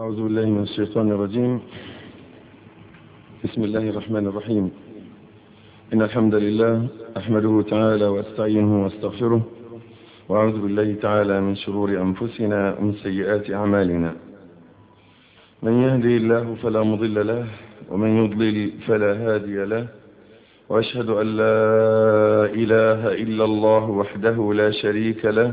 أعوذ بالله من الشيطان الرجيم. بسم الله الرحمن الرحيم. إن الحمد لله أحمده تعالى وأستعينه وأستغفره وأعوذ بالله تعالى من شرور أنفسنا ومن سيئات أعمالنا. من يهدي الله فلا مضل له ومن يضلل فلا هادي له وأشهد أن لا إله إلا الله وحده لا شريك له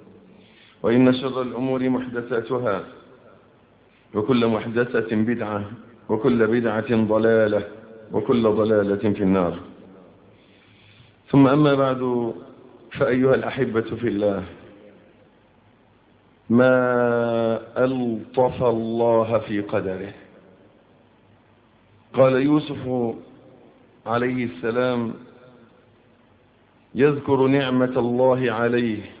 وإن شر الأمور محدثاتها وكل محدثة بدعة وكل بدعة ضلالة وكل ضلالة في النار. ثم أما بعد فأيها الأحبة في الله ما ألطف الله في قدره؟ قال يوسف عليه السلام يذكر نعمة الله عليه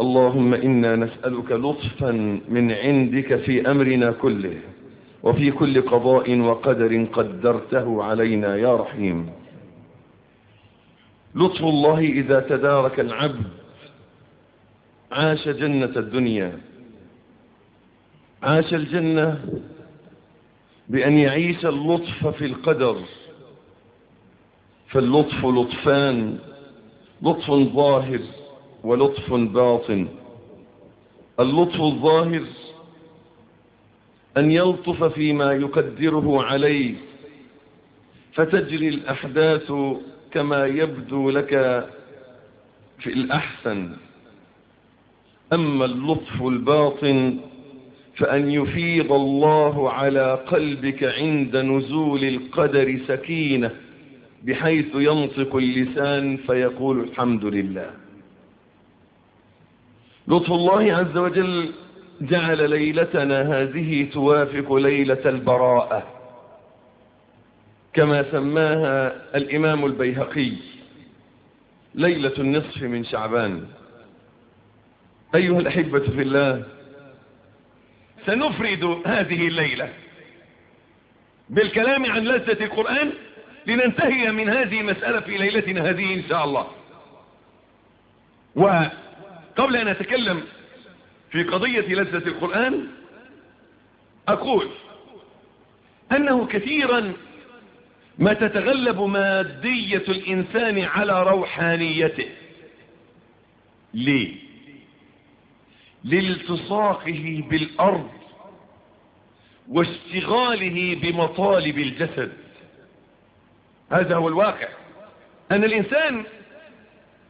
اللهم إنا نسألك لطفا من عندك في أمرنا كله وفي كل قضاء وقدر قدرته علينا يا رحيم. لطف الله إذا تدارك العبد عاش جنة الدنيا. عاش الجنة بأن يعيش اللطف في القدر. فاللطف لطفان لطف ظاهر. ولطف باطن. اللطف الظاهر أن يلطف فيما يقدره عليه. فتجري الأحداث كما يبدو لك في الأحسن. أما اللطف الباطن فأن يفيض الله على قلبك عند نزول القدر سكينة بحيث ينطق اللسان فيقول الحمد لله. لطف الله عز وجل جعل ليلتنا هذه توافق ليلة البراءة كما سماها الإمام البيهقي ليلة النصف من شعبان. أيها الأحبة في الله سنفرد هذه الليلة بالكلام عن لذة القرآن لننتهي من هذه المسألة في ليلتنا هذه إن شاء الله. وقبل أن أتكلم في قضية لذة القرآن أقول أنه كثيرا ما تتغلب مادية الإنسان على روحانيته. ليه؟ لالتصاقه بالأرض واشتغاله بمطالب الجسد. هذا هو الواقع. أن الإنسان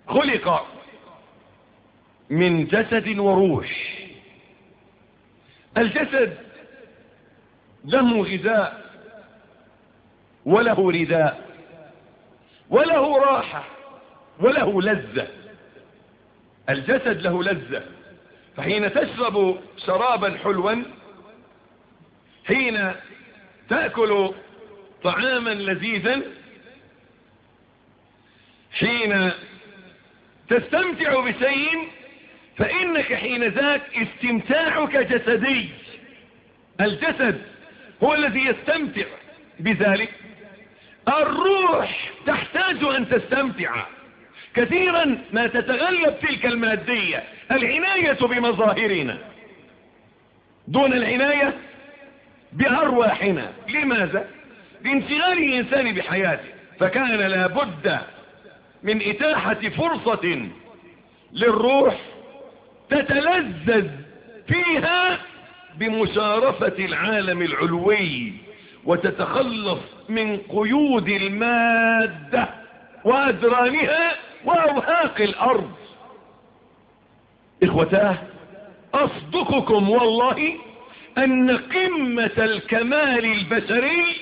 خلق من جسد وروح. الجسد له غذاء وله رداء وله راحة وله لذة. الجسد له لذة. فحين تشرب شرابا حلوا حين تأكل طعاما لذيذا حين تستمتع بشيء فإنك حين ذاك استمتاعك جسدي. الجسد هو الذي يستمتع بذلك. الروح تحتاج أن تستمتع. كثيرا ما تتغلب تلك المادية العناية بمظاهرنا. دون العناية بأرواحنا. لماذا؟ لانشغال الإنسان بحياته. فكان لابد من إتاحة فرصة للروح تتلذذ فيها بمشارفة العالم العلوي وتتخلص من قيود المادة وأدرانها وأوهاق الأرض. إخوتاه أصدقكم والله أن قمة الكمال البشري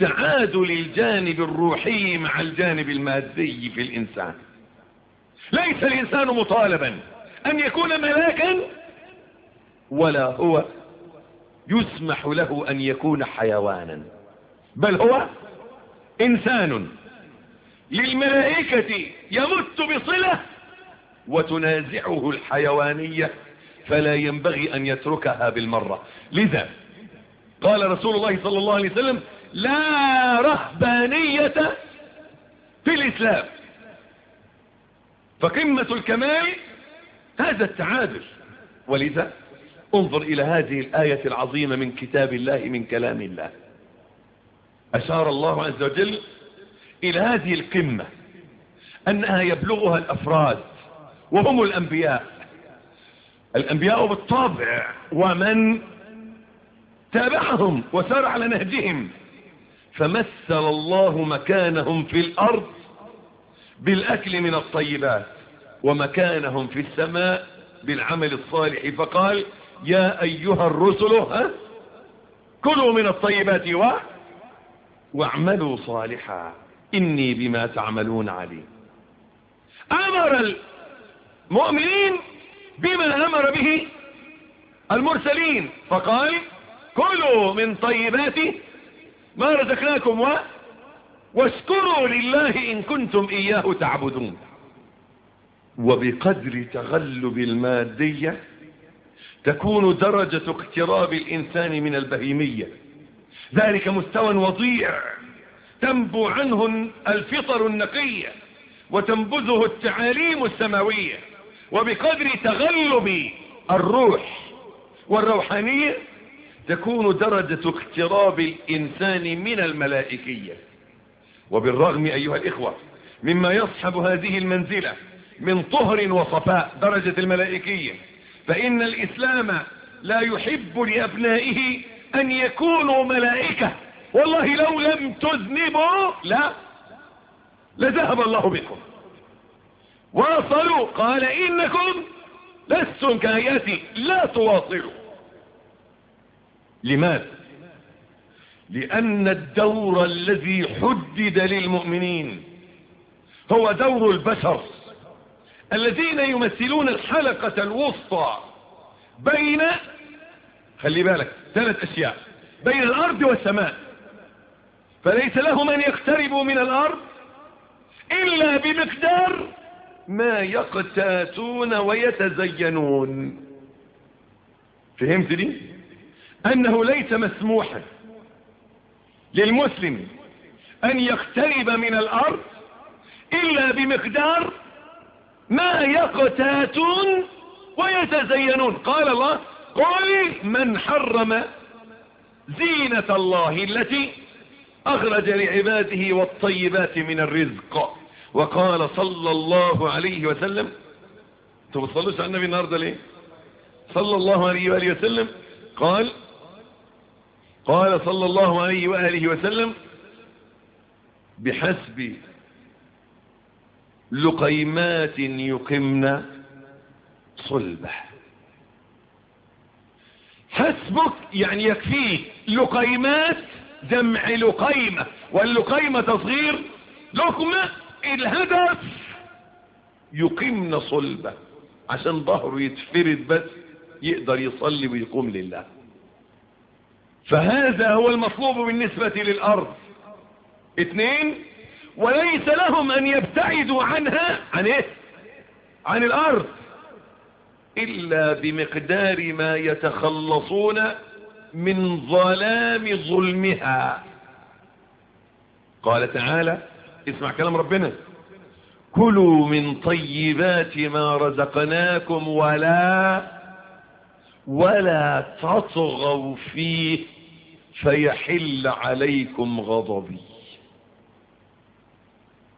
تعادل الجانب الروحي مع الجانب المادي في الإنسان. ليس الإنسان مطالبا. أن يكون ملاكا ولا هو يسمح له أن يكون حيوانا بل هو إنسان. للملائكة يمت بصلة وتنازعه الحيوانية فلا ينبغي أن يتركها بالمرة. لذا قال رسول الله صلى الله عليه وسلم لا رهبانية في الإسلام. فقمة الكمال هذا التعادل. ولذا انظر إلى هذه الآية العظيمة من كتاب الله من كلام الله. أشار الله عز وجل إلى هذه القمة أنها يبلغها الأفراد وهم الأنبياء. الأنبياء بالطبع ومن تابعهم وسار على نهجهم. فمثل الله مكانهم في الأرض بالأكل من الطيبات. ومكانهم في السماء بالعمل الصالح. فقال يا أيها الرسل كلوا من الطيبات و واعملوا صالحا. إني بما تعملون عليم. أمر المؤمنين بما أمر به المرسلين. فقال كلوا من طيبات ما رزقناكم و واشكروا لله إن كنتم إياه تعبدون. وبقدر تغلب المادية تكون درجة اقتراب الإنسان من البهيمية. ذلك مستوى وضيع تنبو عنه الفطر النقية وتنبذه التعاليم السماوية. وبقدر تغلب الروح والروحانية تكون درجة اقتراب الإنسان من الملائكية. وبالرغم أيها الإخوة مما يصحب هذه المنزلة من طهر وصفاء درجة الملائكية. فإن الإسلام لا يحب لأبنائه أن يكونوا ملائكة. والله لو لم تذنبوا لا. لذهب الله بكم. واصلوا. قال إنكم لستم كهياتي لا تواصلوا. لماذا؟ لأن الدور الذي حدد للمؤمنين هو دور البشر. الذين يمثلون الحلقة الوسطى بين خلي بالك ثلاث أشياء بين الأرض والسماء. فليس لهم أن يقتربوا من الأرض إلا بمقدار ما يقتاتون ويتزينون. فهمت دي أنه ليس مسموحا للمسلم أن يقترب من الأرض إلا بمقدار ما يقتاتون ويتزينون. قال الله قل من حرم زينة الله التي أخرج لعباده والطيبات من الرزق. وقال صلى الله عليه وسلم أنتوا بتصلوش على النبي النهارده ليه؟ صلى الله عليه وآله وسلم. قال قال صلى الله عليه وآله وسلم بحسب لقيمات يقمن صلبه. حسبك يعني يكفيك لقيمات جمع لقيمة واللقيمة تصغير لقمة الهدف يقيمن صلبة. عشان ظهره يتفرد بس يقدر يصلي ويقوم لله. فهذا هو المطلوب بالنسبة للأرض. اثنين وليس لهم أن يبتعدوا عنها عن إيه؟ عن الأرض. إلا بمقدار ما يتخلصون من ظلام ظلمها. قال تعالى اسمع كلام ربنا. كلوا من طيبات ما رزقناكم ولا ولا تطغوا فيه فيحل عليكم غضبي.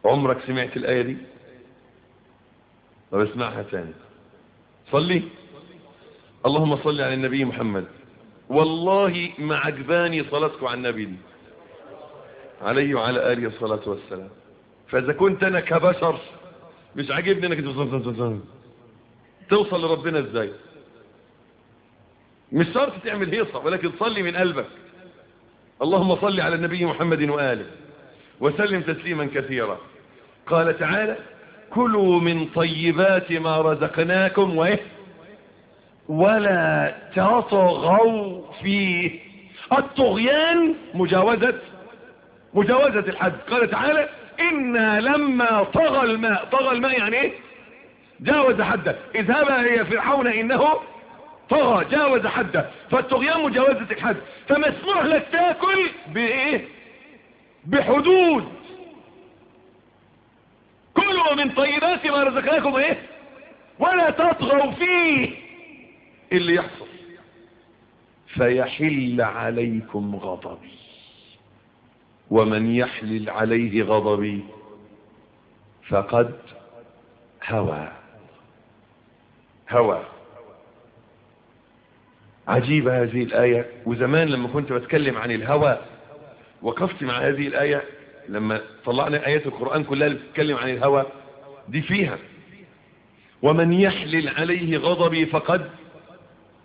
عمرك سمعت الآية دي؟ طب اسمعها تاني. صلي. اللهم صل على النبي محمد. والله ما عجباني صلاتكم على النبي دي. عليه وعلى آله الصلاة والسلام. فإذا كنت أنا كبشر مش عاجبني إنك توصل لربنا إزاي؟ مش شرط تعمل هيصة ولكن صلي من قلبك. اللهم صل على النبي محمد وآله. وسلم تسليما كثيرا. قال تعالى كلوا من طيبات ما رزقناكم وإيه ولا تطغوا فيه. الطغيان مجاوزة مجاوزة الحد. قال تعالى إنا لما طغى الماء طغى الماء يعني إيه؟ جاوز حده. اذهبا هي فرعون إنه طغى جاوز حده. فالطغيان مجاوزة الحد. فمسموح لك تاكل بإيه؟ بحدود. من طيبات ما رزقناكم إيه؟ ولا تطغوا فيه. اللي يحصل فيحل عليكم غضبي ومن يحلل عليه غضبي فقد هوى. هوى. عجيبة هذه الآية. وزمان لما كنت بتكلم عن الهوى وقفت مع هذه الآية لما طلعنا آيات القرآن كلها اللي بتتكلم عن الهوى دي فيها. ومن يحلل عليه غضبي فقد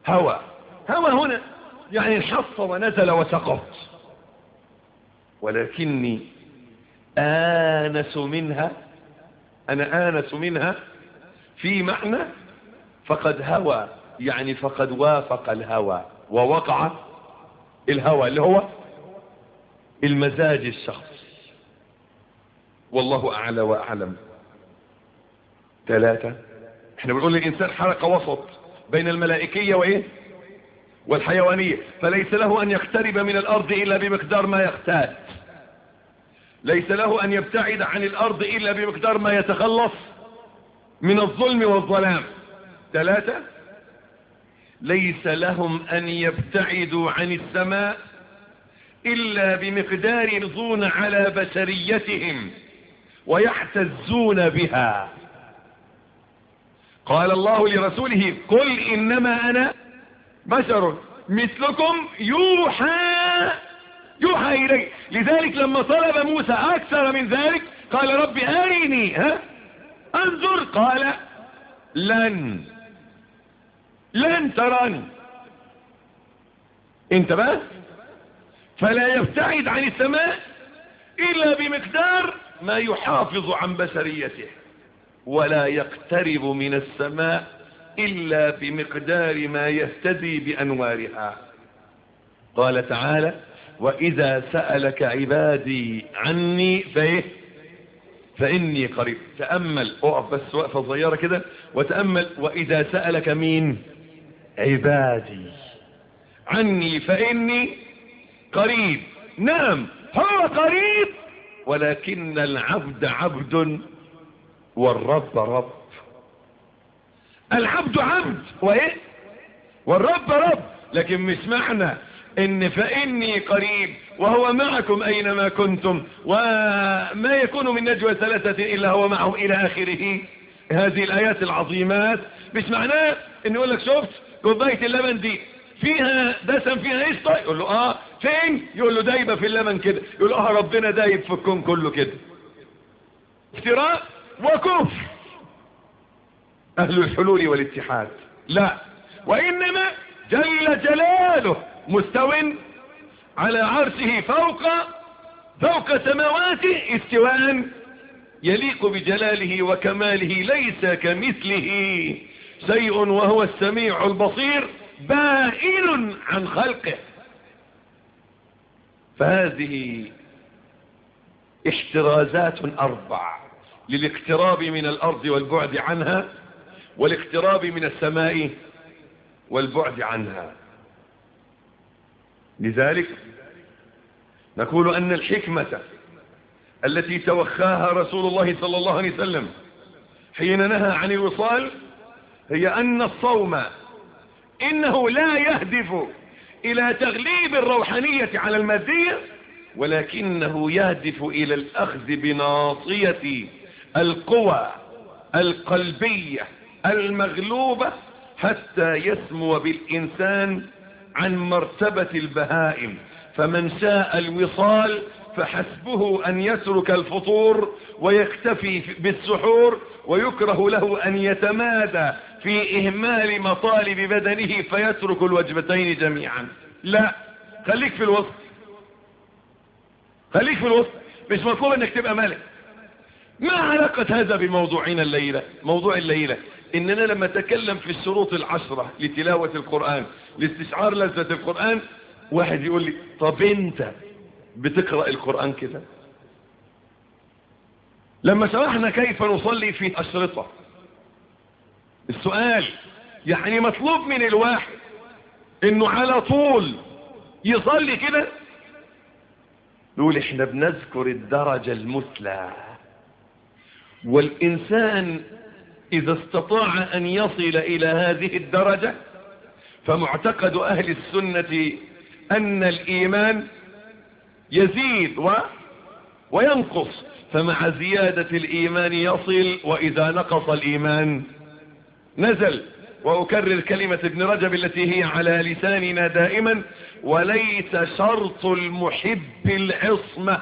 هوى. هوى هنا يعني انحط ونزل وسقط. ولكني آنس منها أنا آنس منها في معنى فقد هوى يعني فقد وافق الهوى ووقع الهوى اللي هو المزاج الشخصي. والله أعلى وأعلم. ثلاثة. إحنا بنقول للإنسان حلقة وسط بين الملائكية وإيه؟ والحيوانية. فليس له أن يقترب من الأرض إلا بمقدار ما يختات ليس له أن يبتعد عن الأرض إلا بمقدار ما يتخلص من الظلم والظلام. ثلاثة. ليس لهم أن يبتعدوا عن السماء إلا بمقدار يرضون على بشريتهم ويحتزون بها. قال الله لرسوله قل إنما أنا بشر مثلكم يوحى يوحى إليه لذلك لما طلب موسى أكثر من ذلك قال رب أرني ها انظر قال لن لن تراني. انت بقى فلا يبتعد عن السماء إلا بمقدار ما يحافظ عن بشريته. ولا يقترب من السماء إلا بمقدار ما يهتدي بأنوارها. قال تعالى وإذا سألك عبادي عني فإيه؟ فإني قريب. تأمل. أقف بس وقفة صغيرة كده. وتأمل وإذا سألك مين عبادي. عني فإني قريب. نعم هو قريب ولكن العبد عبد. والرب رب. العبد عبد. وإيه؟ والرب رب. لكن مش معنى إن فإني قريب وهو معكم أينما كنتم وما يكون من نجوى ثلاثة إلا هو معهم إلى آخره. هذه الآيات العظيمات مش معناه إن يقول لك شفت كوباية اللبن دي فيها دسم فيها قشطة يقول له آه. فين؟ يقول له دايبة في اللبن كده. يقول له آه ربنا دايب في الكون كله كده. افتراء؟ وكفر. أهل الحلول والاتحاد. لا. وإنما جل جلاله مستو على عرشه فوق فوق سماواته استواء يليق بجلاله وكماله ليس كمثله شيء وهو السميع البصير بائن عن خلقه. فهذه احترازات أربع. للاقتراب من الأرض والبعد عنها والاقتراب من السماء والبعد عنها. لذلك نقول أن الحكمة التي توخاها رسول الله صلى الله عليه وسلم حين نهى عن الوصال هي أن الصوم إنه لا يهدف إلى تغليب الروحانية على المادية ولكنه يهدف إلى الأخذ بناصية القوى القلبية المغلوبة حتى يسمو بالإنسان عن مرتبة البهائم. فمن شاء الوصال فحسبه أن يترك الفطور ويكتفي بالسحور ويكره له أن يتمادى في إهمال مطالب بدنه فيترك الوجبتين جميعا. لا خليك في الوسط. خليك في الوسط. مش مطلوب إنك تبقى ملك ما علاقة هذا بموضوعنا الليلة؟ موضوع الليلة. إننا لما تكلم في الشروط العشرة لتلاوة القرآن لاستشعار لذة القرآن واحد يقول لي طب أنت بتقرأ القرآن كده؟ لما شرحنا كيف نصلي في أشرطة السؤال يعني مطلوب من الواحد إنه على طول يصلي كده؟ نقول إحنا بنذكر الدرجة المثلى. والإنسان إذا استطاع أن يصل إلى هذه الدرجة فمعتقد أهل السنة أن الإيمان يزيد و وينقص. فمع زيادة الإيمان يصل وإذا نقص الإيمان نزل. وأكرر كلمة ابن رجب التي هي على لساننا دائما وليس شرط المحب العصمة.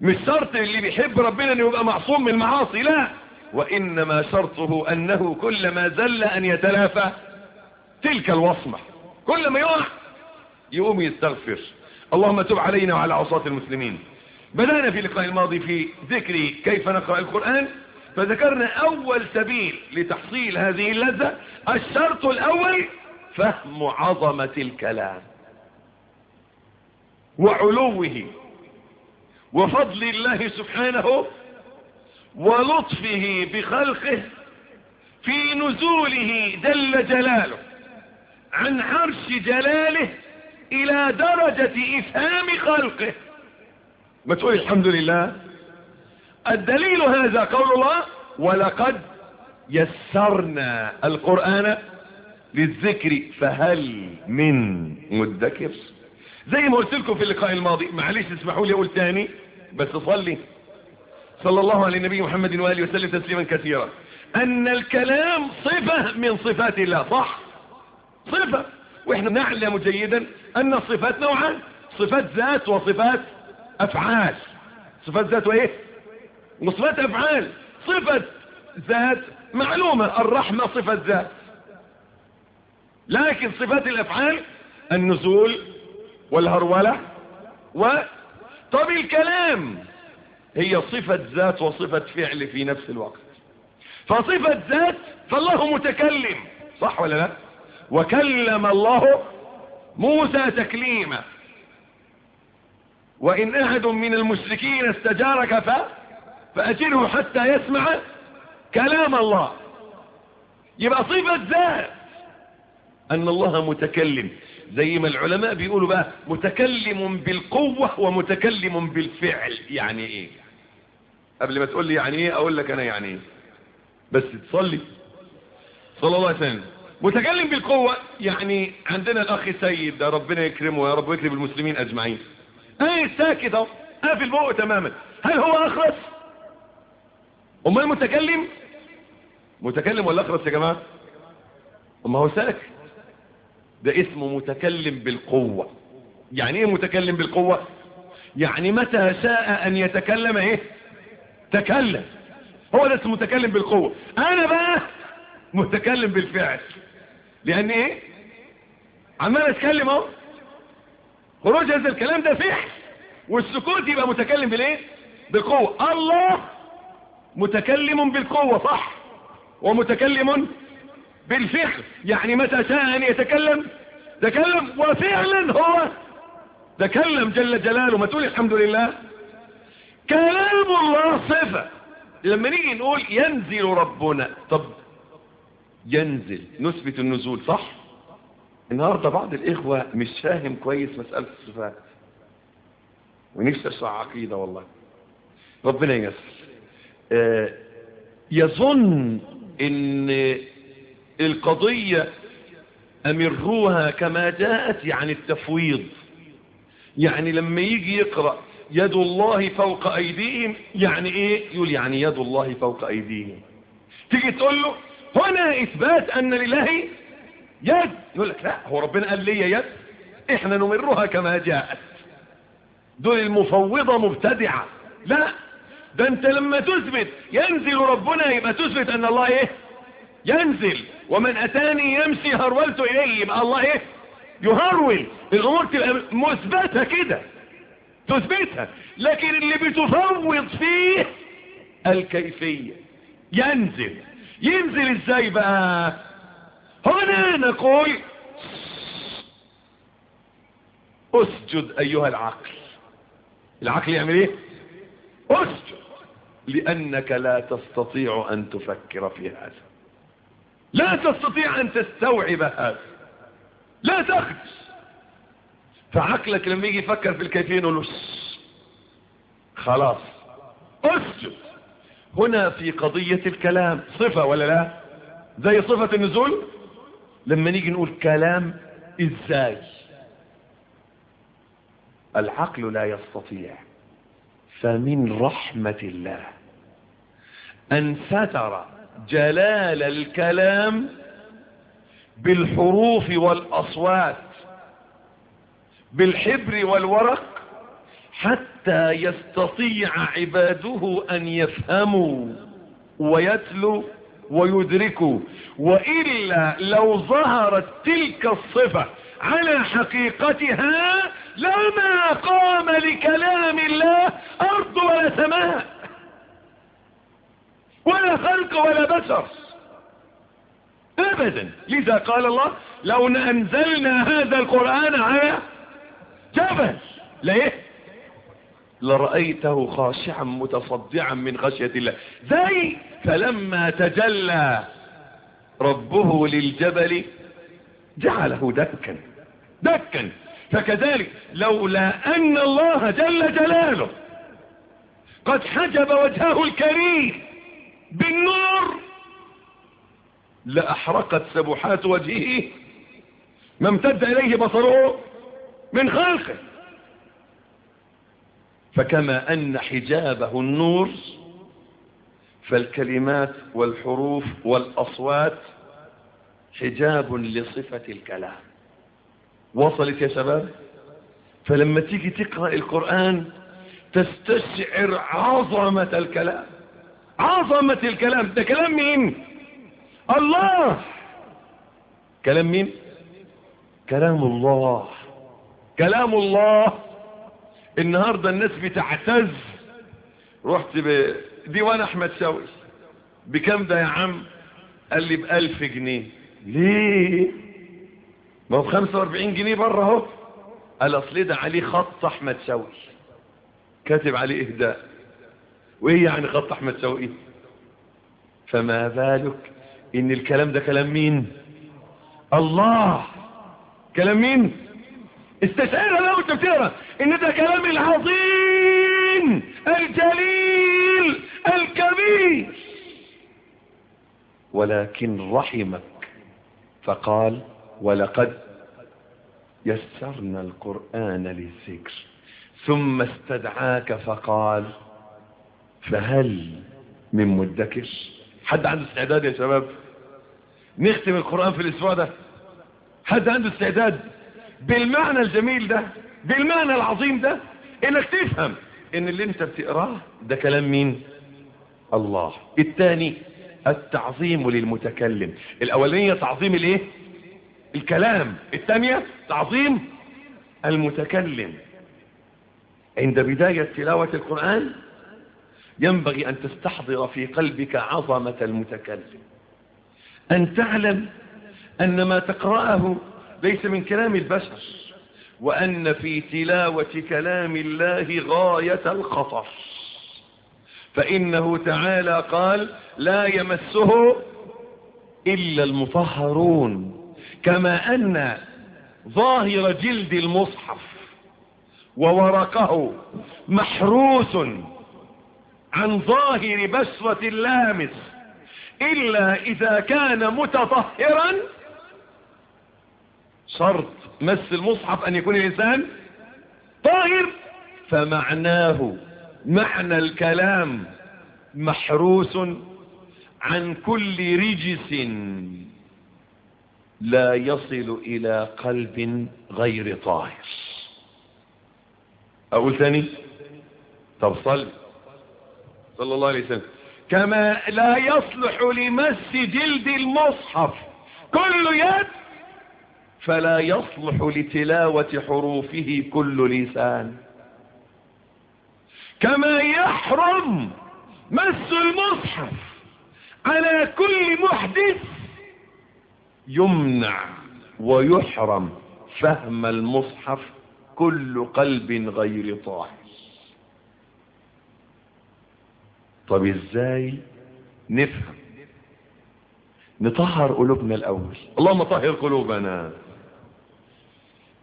مش شرط اللي بيحب ربنا إنه يبقى معصوم من المعاصي لا. وإنما شرطه أنه كلما زل أن يتلافى تلك الوصمة. كلما يقع يقوم يستغفر. اللهم تب علينا وعلى عصاة المسلمين. بدأنا في اللقاء الماضي في ذكر كيف نقرأ القرآن. فذكرنا أول سبيل لتحصيل هذه اللذة. الشرط الأول فهم عظمة الكلام وعلوه. وفضل الله سبحانه ولطفه بخلقه في نزوله جل جلاله عن عرش جلاله إلى درجة إفهام خلقه. ما تقول الحمد لله؟ الدليل هذا قول الله ولقد يسرنا القرآن للذكر فهل من مدكر؟ زي ما قلت لكم في اللقاء الماضي معلش اسمحوا لي أقول تاني بس صلي. صلى الله على النبي محمد وآله وسلم تسليما كثيرا. أن الكلام صفة من صفات الله صح؟ صفة. وإحنا نعلم جيدا أن الصفات نوعان. صفات ذات وصفات أفعال. صفات ذات وإيه؟ وصفات أفعال. صفة ذات معلومة. الرحمة صفة ذات. لكن صفات الأفعال النزول والهرولة طب الكلام. هي صفة ذات وصفة فعل في نفس الوقت. فصفة ذات فالله متكلم. صح ولا لا؟ وكلم الله موسى تكليما. وإن أحد من المشركين استجارك ف... فأجره حتى يسمع كلام الله. يبقى صفة ذات. أن الله متكلم. زي ما العلماء بيقولوا بقى متكلم بالقوة ومتكلم بالفعل. يعني إيه؟ قبل ما تقول لي يعني إيه أقول لك أنا يعني إيه. بس تصلي. صلى الله عليه وسلم. متكلم بالقوة. يعني عندنا الأخ سيد ده ربنا يكرمه يا رب ويكرم المسلمين أجمعين. إيه ساكت أهو. قافل بقه تماما. هل هو اخرس أمال متكلم؟ متكلم ولا اخرس يا جماعة؟ أما هو ساكت. ده اسمه متكلم بالقوة. يعني إيه متكلم بالقوة؟ يعني متى شاء أن يتكلم إيه؟ تكلم. هو ده اسمه متكلم بالقوة. أنا بقى متكلم بالفعل. لأن إيه؟ عمال أتكلم أهو. خروج هذا الكلام ده فعل. والسكوت يبقى متكلم بالإيه؟ بالقوة. الله متكلم بالقوة صح؟ ومتكلم بالفعل يعني متى شاء أن يتكلم؟ تكلم وفعلا هو تكلم جل جلاله. ما تقول الحمد لله؟ كلام الله صفة. لما نيجي نقول ينزل ربنا طب ينزل نثبت النزول صح؟ النهاردة بعض الإخوة مش فاهم كويس مسألة الصفات. ونفسي أشرح عقيدة والله. ربنا ييسر. آه يظن إن القضية أمروها كما جاءت يعني التفويض. يعني لما يجي يقرأ يد الله فوق أيديهم يعني إيه؟ يقول يعني يد الله فوق أيديهم. تيجي تقول له هنا إثبات أن لله يد. يقول لك لا هو ربنا قال لي يد. إحنا نمرها كما جاءت. دول المفوضة مبتدعة. لا ده أنت لما تثبت ينزل ربنا يبقى تثبت أن الله إيه؟ ينزل ومن أتاني يمشي هرولت إليه. يبقى الله إيه؟ يهرول. الأمور تبقى مثبتة كده تثبتها لكن اللي بتفوض فيه الكيفية. ينزل. ينزل إزاي بقى؟ هنا نقول أسجد أيها العقل. العقل يعمل إيه؟ أسجد. لأنك لا تستطيع أن تفكر في هذا. لا تستطيع أن تستوعب هذا. لا تخدش فعقلك لما يجي يفكر في الكيفية نقول له خلاص. أسجد. هنا في قضية الكلام صفة ولا لا؟ زي صفة النزول؟ لما نيجي نقول كلام إزاي؟ العقل لا يستطيع. فمن رحمة الله أن ستر جلال الكلام بالحروف والأصوات بالحبر والورق حتى يستطيع عباده أن يفهموا ويتلوا ويدركوا. وإلا لو ظهرت تلك الصفة على حقيقتها لما قام لكلام الله أرض ولا سماء. ولا خلق ولا بشر. أبدا. لذا قال الله لو أنزلنا هذا القرآن على جبل ليه؟ لرأيته خاشعا متصدعا من خشية الله. زي فلما تجلى ربه للجبل جعله دكا دكا. فكذلك لولا أن الله جل جلاله قد حجب وجهه الكريم بالنور. لأحرقت سبحات وجهه. ما امتد إليه بصره من خلقه. فكما أن حجابه النور فالكلمات والحروف والأصوات حجاب لصفة الكلام. وصلت يا شباب؟ فلما تيجي تقرأ القرآن تستشعر عظمة الكلام. عظمة الكلام. ده كلام مين؟ الله. كلام مين؟ كلام الله. كلام الله. النهاردة الناس بتعتز. رحت بديوان أحمد شوقي. بكم ده يا عم؟ قال لي بألف جنيه. ليه؟ ما هو بخمسة وأربعين جنيه بره اهو. قال أصل ده؟ عليه خط أحمد شوقي. كاتب عليه إهداء. وإيه يعني خط أحمد شوقي فما بالك إن الكلام ده كلام مين؟ الله! كلام مين؟ استشعرها لو انت بتقرا إن ده كلام العظيم الجليل الكبير. ولكن رحمك فقال ولقد يسرنا القرآن للذكر ثم استدعاك فقال فهل من مدكر؟ حد عنده استعداد يا شباب؟ نختم القرآن في الأسبوع ده. حد عنده استعداد بالمعنى الجميل ده بالمعنى العظيم ده إنك تفهم إن اللي أنت بتقراه ده كلام مين؟ الله. الثاني التعظيم للمتكلم. الأولانية تعظيم الإيه؟ الكلام. الثانية تعظيم المتكلم. عند بداية تلاوة القرآن ينبغي أن تستحضر في قلبك عظمة المتكلم. أن تعلم أن ما تقرأه ليس من كلام البشر وأن في تلاوة كلام الله غاية الخطر. فإنه تعالى قال لا يمسه إلا المطهرون. كما أن ظاهر جلد المصحف وورقه محروس عن ظاهر بشرة اللامس إلا إذا كان متطهرا. شرط مس المصحف أن يكون الإنسان طاهر فمعناه معنى الكلام محروس عن كل رجس لا يصل إلى قلب غير طاهر. أقول ثاني طب صل صلى الله عليه وسلم. كما لا يصلح لمس جلد المصحف. كل يد فلا يصلح لتلاوة حروفه كل لسان. كما يحرم مس المصحف على كل محدث يمنع ويحرم فهم المصحف كل قلب غير طاهر طب إزاي نفهم؟ نطهر قلوبنا الأول. اللهم طهر قلوبنا.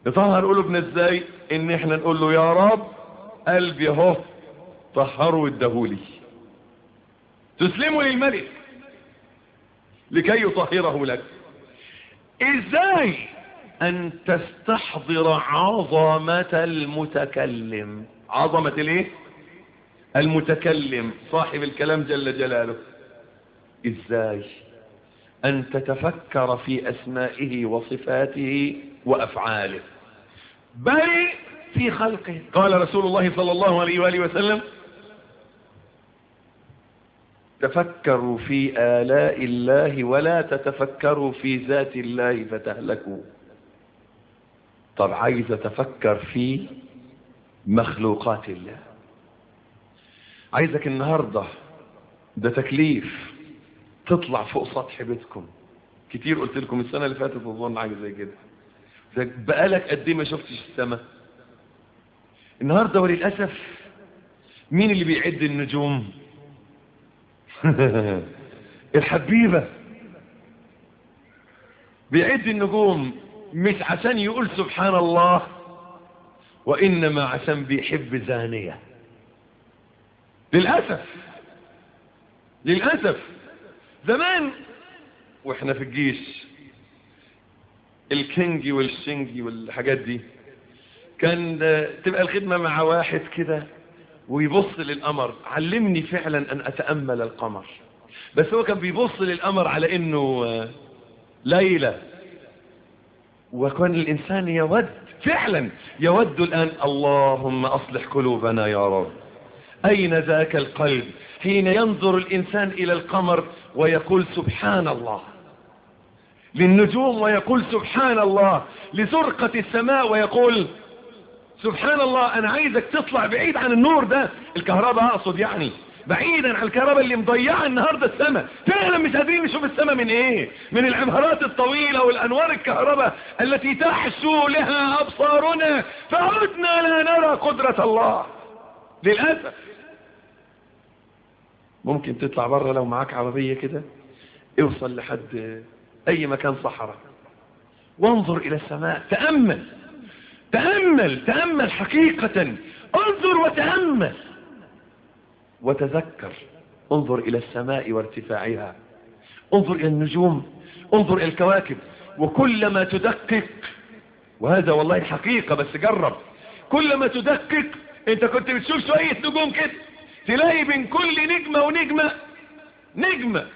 نطهر قلوبنا إزاي؟ إن إحنا نقول له يا رب قلبي أهو طهره وادهولي تسلمه للملك لكي يطهره لك. إزاي أن تستحضر عظمة المتكلم؟ عظمة الإيه؟ المتكلم صاحب الكلام جل جلاله. إزاي؟ أن تتفكر في أسمائه وصفاته وأفعاله. بل في خلقه. قال رسول الله صلى الله عليه وآله وسلم تفكروا في آلاء الله ولا تتفكروا في ذات الله فتهلكوا. طب عايز أتفكر في مخلوقات الله. عايزك النهاردة ده تكليف تطلع فوق سطح بيتكم. كتير قلت لكم السنة اللي فاتت اظن حاجة زي كده. ده بقالك قد إيه ما شفتش السماء؟ النهاردة وللأسف مين اللي بيعد النجوم؟ الحبيبة. بيعد النجوم مش عشان يقول سبحان الله وإنما عشان بيحب زانية. للأسف. للأسف. زمان وإحنا في الجيش الكينجي والشنجي والحاجات دي كان تبقى الخدمة مع واحد كده ويبص للقمر. علمني فعلا أن أتأمل القمر. بس هو كان بيبص للقمر على إنه ليلة وكان الإنسان يود فعلا يود الآن اللهم أصلح قلوبنا يا رب. أين ذاك القلب؟ حين ينظر الإنسان إلى القمر ويقول سبحان الله. للنجوم ويقول سبحان الله. لزرقة السماء ويقول سبحان الله أنا عايزك تطلع بعيد عن النور ده. الكهرباء أقصد يعني. بعيدا عن الكهرباء اللي مضيعة النهارده السماء. فعلا مش قادرين نشوف السماء من إيه؟ من العمارات الطويلة والأنوار الكهرباء التي تحشو لها أبصارنا. فعدنا لا نرى قدرة الله. للأسف ممكن تطلع بره لو معاك عربية كده. اوصل لحد أي مكان صحراء. وانظر إلى السماء. تأمل. تأمل. تأمل حقيقة. انظر وتأمل. وتذكر. انظر إلى السماء وارتفاعها. انظر إلى النجوم. انظر إلى الكواكب. وكلما تدقق. وهذا والله حقيقة بس جرب. كلما تدقق انت كنت بتشوف شوية نجوم كده. تلاقي بين كل نجمة ونجمة نجمة.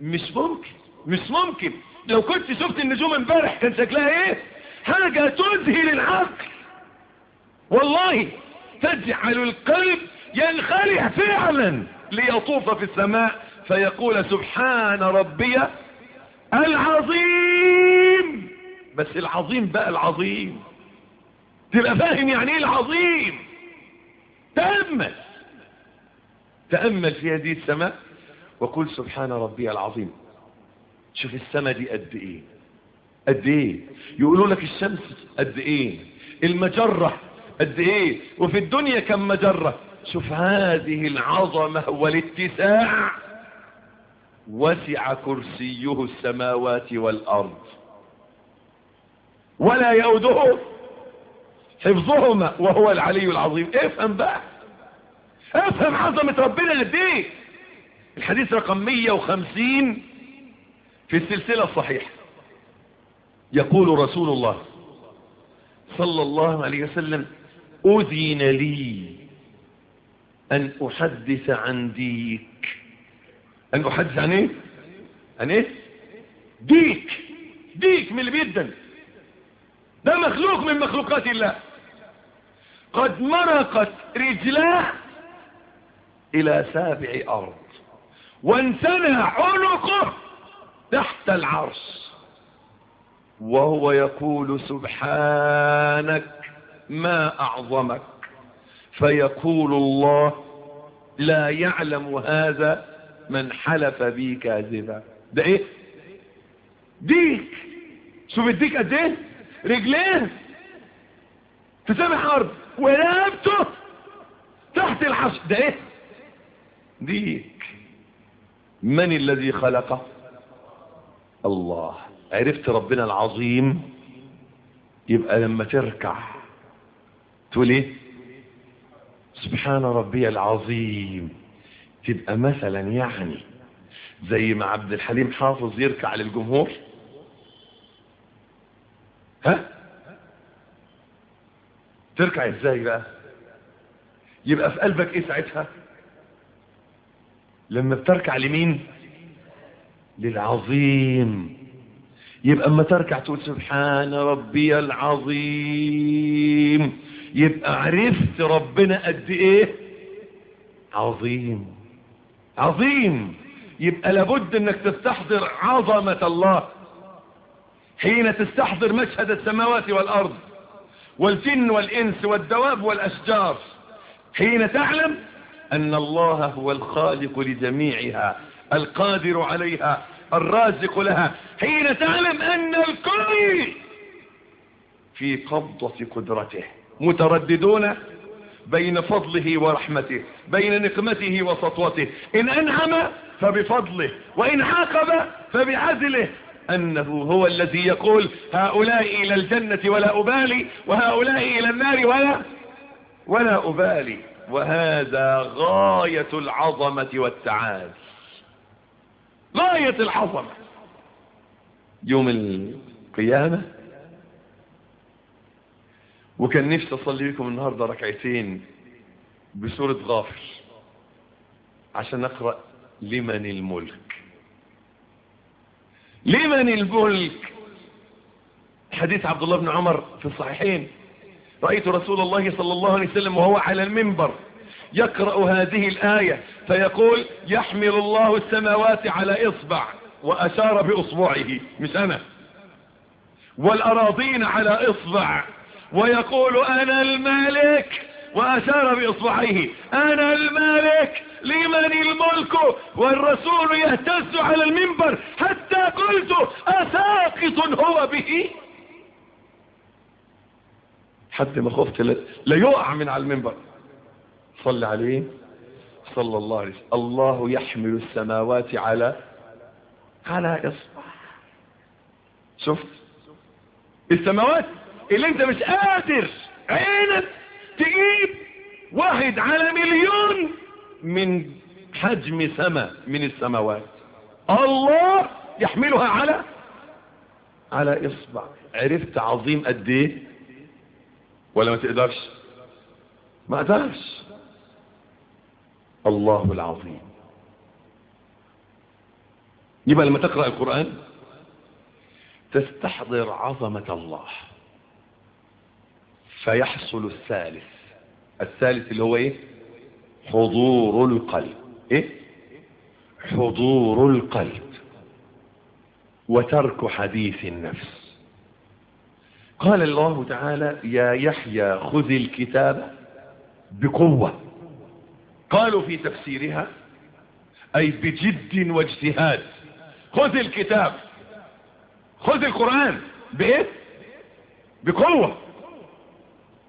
مش ممكن مش ممكن. لو كنت شفت النجوم امبارح كان شكلها إيه؟ حاجة تذهل العقل. والله تجعل القلب ينخلع فعلا ليطوف في السماء. فيقول سبحان ربي العظيم. بس العظيم بقى العظيم. تبقى فاهم يعني إيه العظيم؟ تأمل تأمل في هذه السماء وقل سبحان ربي العظيم. شوف السماء دي قد إيه؟ قد إيه؟ يقولوا لك الشمس قد إيه؟ المجرة قد إيه؟ وفي الدنيا كم مجرة؟ شوف هذه العظمة والاتساع. وسع كرسيه السماوات والأرض. ولا يؤده حفظهما وهو العلي العظيم. افهم بقى. افهم عظمة ربنا قد إيه؟ الحديث رقم 150 في السلسلة الصحيحة. يقول رسول الله صلى الله عليه وسلم أذن لي أن أحدث عن ديك أن أحدث عن إيه؟ عن إيه؟ ديك ديك من اللي بيدن. ده مخلوق من مخلوقات الله. قد مرقت رجلاه إلى سابع أرض. وانثنى عنقه تحت العرش. وهو يقول سبحانك ما أعظمك. فيقول الله لا يعلم هذا من حلف بي كاذبا. ده إيه؟ ديك. شوف الديك قد إيه؟ رجليه. في سبع أرض. ورقبته تحت الحش ده إيه؟ ديك من الذي خلقه الله. عرفت ربنا العظيم؟ يبقى لما تركع تقول إيه؟ سبحان ربي العظيم. تبقى مثلا يعني زي ما عبد الحليم حافظ يركع للجمهور. ها؟ تركع إزاي بقى؟ يبقى في قلبك إيه ساعتها؟ لما بتركع لمين للعظيم. يبقى اما تركع تقول سبحان ربي العظيم. يبقى عرفت ربنا قد إيه؟ عظيم. عظيم. يبقى لابد انك تستحضر عظمة الله. حين تستحضر مشهد السماوات والأرض والجن والإنس والدواب والأشجار. حين تعلم أن الله هو الخالق لجميعها القادر عليها الرازق لها. حين تعلم أن الكل في قبضة قدرته. مترددون بين فضله ورحمته بين نقمته وسطوته. إن أنعم فبفضله وإن عاقب فبعزله أنه هو الذي يقول هؤلاء إلى الجنة ولا أبالي وهؤلاء إلى النار ولا ولا أبالي. وهذا غاية العظمة والتعالي غاية العظمة. يوم القيامة. وكان نفسي أصلي لكم النهاردة ركعتين بسورة غافر عشان نقرأ لمن الملك. لمن الملك. حديث عبد الله بن عمر في الصحيحين. رأيت رسول الله صلى الله عليه وسلم وهو على المنبر يقرأ هذه الآية فيقول يحمل الله السماوات على إصبع وأشار بإصبعه مش أنا. والأراضين على إصبع ويقول أنا الملك وأشار بإصبعيه أنا الملك لمن الملك؟ والرسول يهتز على المنبر حتى قلت أساقط هو به؟ حتى ما خفت لا يقع من على المنبر. صلى عليه. صلى الله عليه الله يحمل السماوات على على إصبع شفت؟ السماوات اللي انت مش قادر عينك تجيب واحد على مليون من حجم سماء من السماوات. الله يحملها على على اصبع عرفت عظيم قد إيه؟ ولا ما تقدرش؟ ما أقدرش. الله العظيم. يبقى لما تقرأ القرآن تستحضر عظمة الله. فيحصل الثالث. الثالث اللي هو إيه؟ حضور القلب. إيه؟ حضور القلب. وترك حديث النفس. قال الله تعالى يا يحيى خذ الكتاب بقوة. قالوا في تفسيرها أي بجد واجتهاد. خذ الكتاب. خذ القرآن. بإيه? بقوة.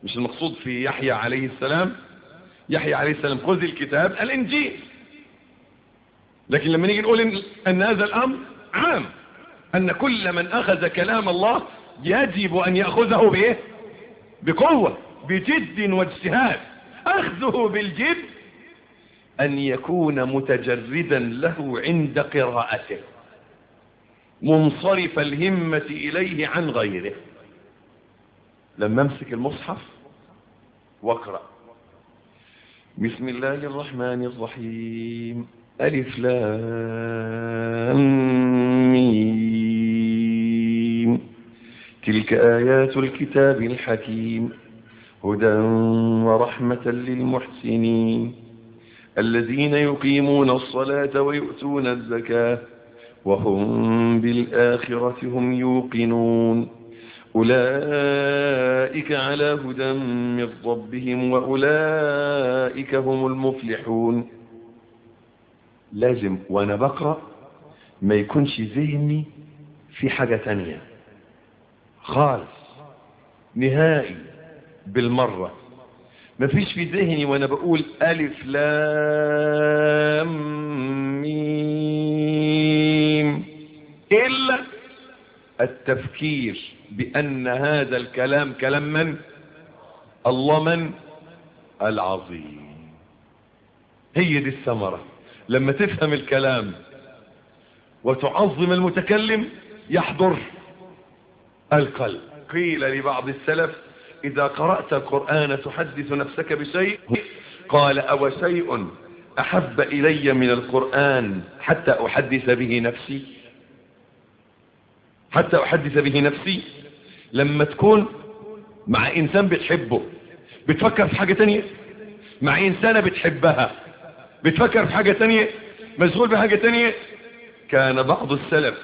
مش المقصود في يحيى عليه السلام. يحيى عليه السلام خذ الكتاب الإنجيل. لكن لما نيجي نقول أن هذا الأمر عام أن كل من أخذ كلام الله يجب أن يأخذه بإيه؟ بقوة بجد واجتهاد. أخذه بالجد أن يكون متجردا له عند قراءته منصرف الهمة إليه عن غيره. لما أمسك المصحف واقرأ. بسم الله الرحمن الرحيم. ألف لام تلك آيات الكتاب الحكيم هدى ورحمة للمحسنين. الذين يقيمون الصلاة ويؤتون الزكاة وهم بالآخرة هم يوقنون. أولئك على هدى من ربهم وأولئك هم المفلحون. لازم وأنا بقرأ ما يكونش ذهني في حاجة تانية. خالص نهائي بالمرة. ما فيش في ذهني وأنا بقول ألف لام ميم إلا التفكير بأن هذا الكلام كلام من؟ الله من؟ العظيم. هي دي الثمرة. لما تفهم الكلام وتعظم المتكلم يحضر. القلب. قيل لبعض السلف إذا قرأت القرآن تحدث نفسك بشيء؟ قال أو شيء أحب إلي من القرآن حتى أحدث به نفسي؟ حتى أحدث به نفسي؟ لما تكون مع إنسان بتحبه بتفكر في حاجة تانية؟ مع إنسانة بتحبها بتفكر في حاجة تانية؟ مشغول بحاجة تانية؟ كان بعض السلف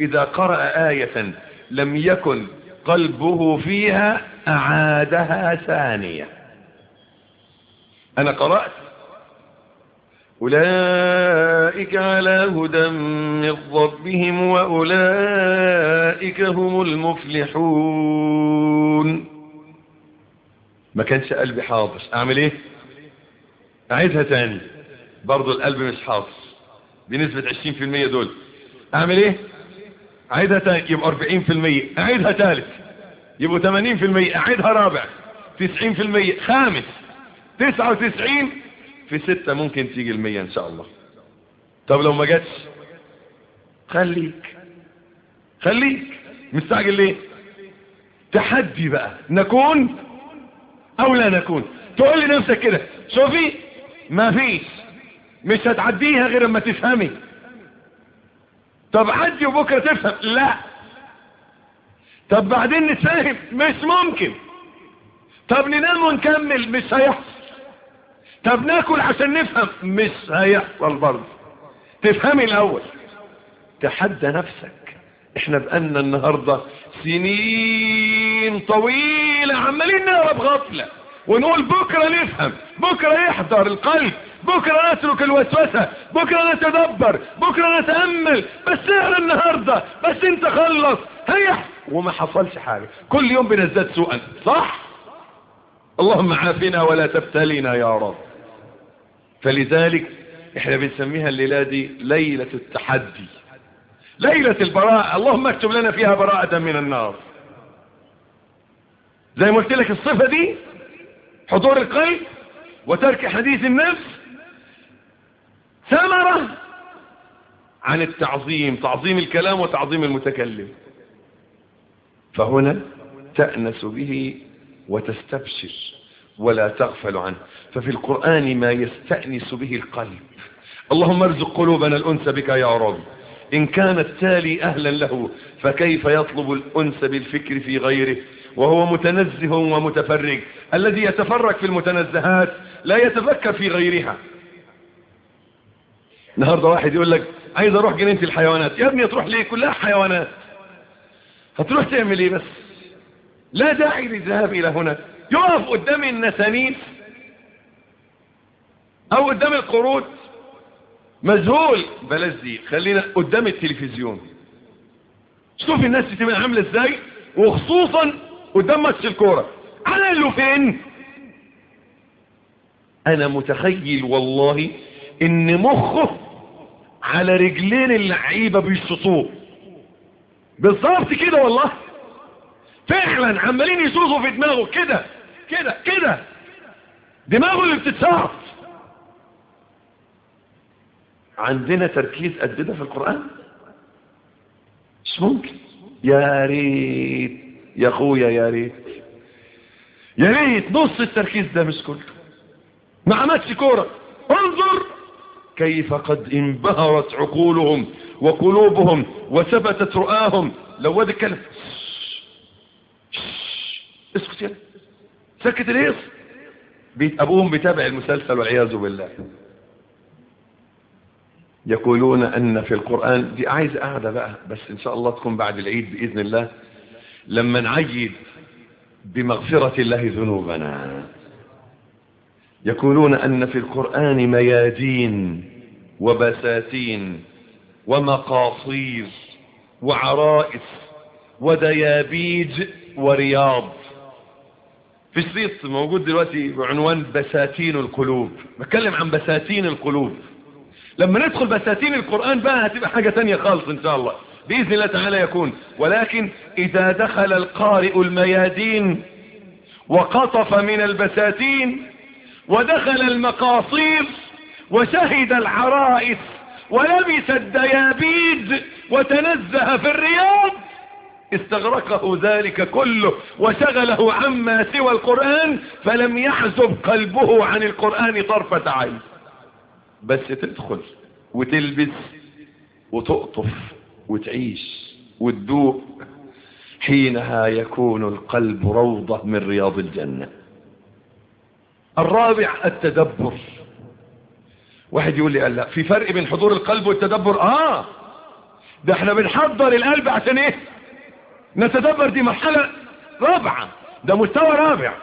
إذا قرأ آية لم يكن قلبه فيها أعادها ثانية. أنا قرأت. أولئك على هدى من ربهم وأولئك هم المفلحون. ما كانش قلبي حاضر أعمل إيه؟ أعيدها تاني. برضو القلب مش حاضر بنسبة 20% دول. أعمل إيه؟ أعيدها تاني يبقى 40% أعيدها ثالث يبقوا 80% أعيدها رابع 90% خامس 99 في ستة. ممكن تيجي المية إن شاء الله. طب لو ما جاتش؟ خليك. خليك. مستعجل ليه؟ تحدي بقى. نكون أو لا نكون. تقول لنفسك كده شوفي ما فيش. مش هتعديها غير اما تفهمي. طب عدي وبكرة تفهم. لا. طب بعدين نتفاهم. مش ممكن. طب ننام ونكمل. مش هيحصل. طب ناكل عشان نفهم. مش هيحصل برضه. تفهمي الأول. تحدى نفسك. إحنا بقالنا النهاردة سنين طويلة عمالين نهرب غفلة ونقول بكرة نفهم. بكرة يحضر القلب. بكرة نترك الوسوسة بكرة نتدبر بكرة نتأمل. بس اقرا النهاردة بس انت خلص. هيح وما حصلش حاجة. كل يوم بنزداد سوءا. صح؟ اللهم عافنا ولا تبتلينا يا رب. فلذلك إحنا بنسميها الليلة دي ليلة التحدي. ليلة البراءة. اللهم اكتب لنا فيها براءة من النار. زي ما قلت لك الصفة دي حضور القلب وترك حديث النفس ثمرة عن التعظيم تعظيم الكلام وتعظيم المتكلم. فهنا تأنس به وتستبشر ولا تغفل عنه. ففي القرآن ما يستأنس به القلب. اللهم ارزق قلوبنا الأنس بك يا رب. إن كان التالي أهلا له فكيف يطلب الأنس بالفكر في غيره؟ وهو متنزه ومتفرج الذي يتفرج في المتنزهات لا يتفكر في غيرها. النهاردة واحد يقول لك عايز أروح جنينة الحيوانات. يا ابني تروح ليه؟ كلها حيوانات. هتروح تعمل إيه بس؟ لا داعي للذهاب إلى هنا. يقف قدام النسانيس أو قدام القرود. مذهول. بلاش دي. خلينا قدام التلفزيون. شوف الناس بتبقى عاملة إزاي وخصوصا قدام ماتش الكورة. أنا اللي فين؟ أنا متخيل والله إن مخه على رجلين اللعيبة بيشطوه بالظبط كده والله. فعلا عمالين يسوسوا في دماغه. كده كده كده. دماغه اللي بتتساعد عندنا تركيز قد ده في القرآن؟ مش ممكن. يا ريت. يا أخويا يا ريت. يا ريت. نص التركيز ده مش كله. ما عملتش كورة. انظر. كيف قد انبهرت عقولهم وقلوبهم وثبتت رؤاهم؟ لو واد اتكلم اسكت يا سكت ليه؟ بيت أبوهم بيتابع المسلسل والعياذ بالله. يقولون أن في القرآن دي عايز قاعدة بقى بس إن شاء الله تكون بعد العيد بإذن الله لما نعيد بمغفرة الله ذنوبنا. يقولون أن في القرآن ميادين وبساتين ومقاصير وعرائس وديابيج ورياض. في شريط موجود دلوقتي بعنوان بساتين القلوب. بتكلم عن بساتين القلوب. لما ندخل بساتين القرآن بقى هتبقى حاجة تانية خالص إن شاء الله. بإذن الله تعالى يكون. ولكن إذا دخل القارئ الميادين وقطف من البساتين ودخل المقاصير وشهد العرائس ولبس الديابيج وتنزه في الرياض. استغرقه ذلك كله وشغله عما سوى القرآن فلم يحزب قلبه عن القرآن طرفة عين. بس تدخل وتلبس وتقطف وتعيش وتدوق حينها يكون القلب روضة من رياض الجنة. الرابع التدبر. واحد يقول لي لا في فرق بين حضور القلب والتدبر؟ آه. ده إحنا بنحضر القلب عشان إيه؟ نتدبر دي مرحلة رابعة ده مستوى رابع.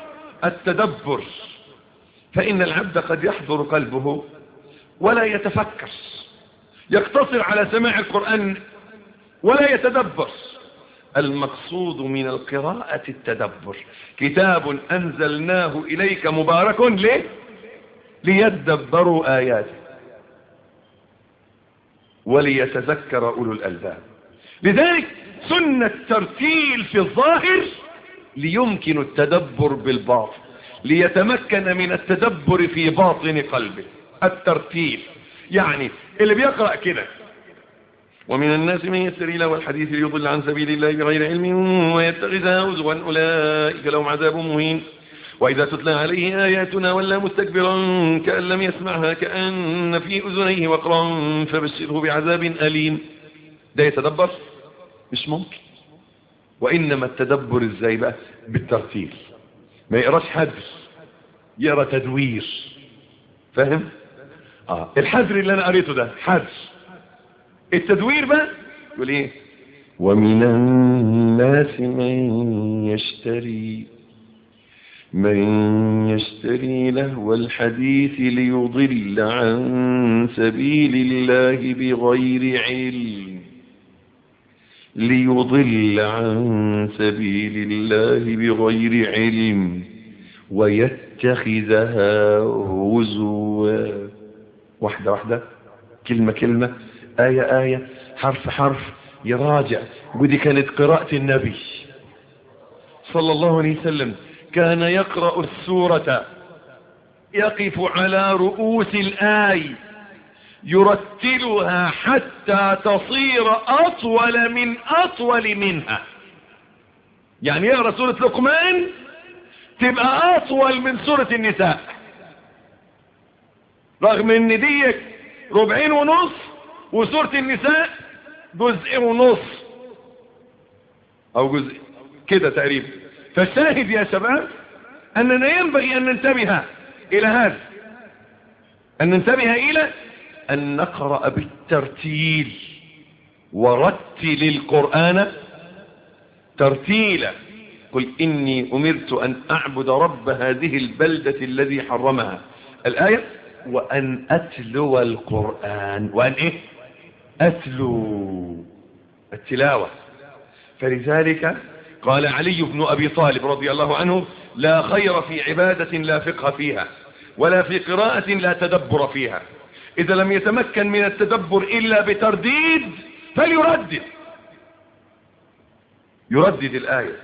التدبر. فإن العبد قد يحضر قلبه ولا يتفكر يقتصر على سماع القرآن ولا يتدبر. المقصود من القراءة التدبر. كتاب أنزلناه إليك مبارك ليه؟ ليدبروا آياته. وليتذكر أولو الألباب. لذلك سنة ترتيل في الظاهر ليمكن التدبر بالباطن ليتمكن من التدبر في باطن قلبه. الترتيل يعني اللي بيقرأ كده ومن الناس من يسري له الحديث ليضل عن سبيل الله بغير علم ويتخذها هزوا أولئك لهم عذاب مهين. وإذا تتلى عليه آياتنا ولا مستكبرا كأن لم يسمعها كأن في أذنيه وقرا فبشره بعذاب أليم. ده يتدبر؟ مش ممكن. وإنما التدبر إزاي بقى؟ بالترتيل. ما يقراش حدر يقرا تدوير. فاهم؟ آه. الحذر اللي أنا قريته ده حذر. التدوير بقى يقول إيه؟ ومن الناس من يشتري من يشتري لهو الحديث ليضل عن سبيل الله بغير علم ليضل عن سبيل الله بغير علم ويتخذها هزوا. واحدة واحدة. كلمة كلمة. آية آية حرف حرف. يراجع ودي كانت قراءة النبي. صلى الله عليه وسلم. كان يقرأ السورة. يقف على رؤوس الآي. يرتلها حتى تصير أطول من أطول منها. يعني يقرأ سورة لقمان تبقى أطول من سورة النساء. رغم إن دي ربعين ونص وسورة النساء جزء ونص أو جزء كده تقريبا. فالشاهد يا شباب أننا ينبغي أن ننتبه إلى هذا. أن ننتبه إلى أن نقرأ بالترتيل ورتل القرآن ترتيلا. قل إني أمرت أن أعبد رب هذه البلدة الذي حرمها. الآية وأن أتلو القرآن. وأن إيه؟ أتلو التلاوة. فلذلك قال علي بن أبي طالب رضي الله عنه لا خير في عبادة لا فقه فيها ولا في قراءة لا تدبر فيها. إذا لم يتمكن من التدبر إلا بترديد فليردد. يردد الآية.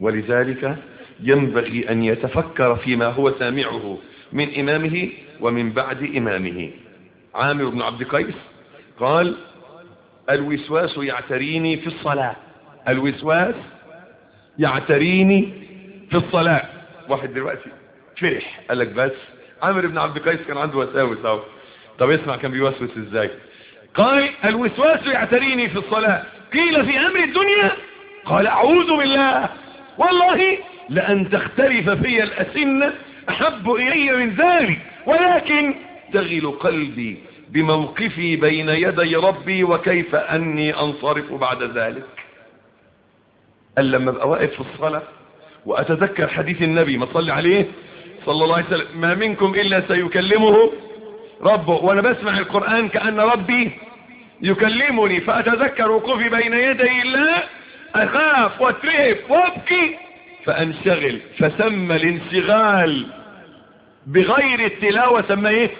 ولذلك ينبغي أن يتفكر فيما هو سامعه من إمامه ومن بعد إمامه. عامر بن عبد قيس قال الوسواس يعتريني في الصلاة. الوسواس يعتريني في الصلاة. واحد دلوقتي فرح قال لك بس. عامر بن عبد قيس كان عنده وساوس أهو. طب اسمع كان بيوسوس إزاي. قال الوسواس يعتريني في الصلاة. قيل في أمر الدنيا؟ قال أعوذ بالله. والله لأن تختلف في الأسنة أحب إلي من ذلك. ولكن تغل قلبي بموقفي بين يدي ربي وكيف أني أنصرف بعد ذلك؟ قال لما أبقى واقف في الصلاة وأتذكر حديث النبي ما تصلي عليه؟ صلى الله عليه وسلم. ما منكم إلا سيكلمه ربه وأنا بسمع القرآن كأن ربي يكلمني فأتذكر وقوفي بين يدي الله أخاف وأترهب وأبكي فأنشغل فسمى الانشغال بغير التلاوة سمى إيه؟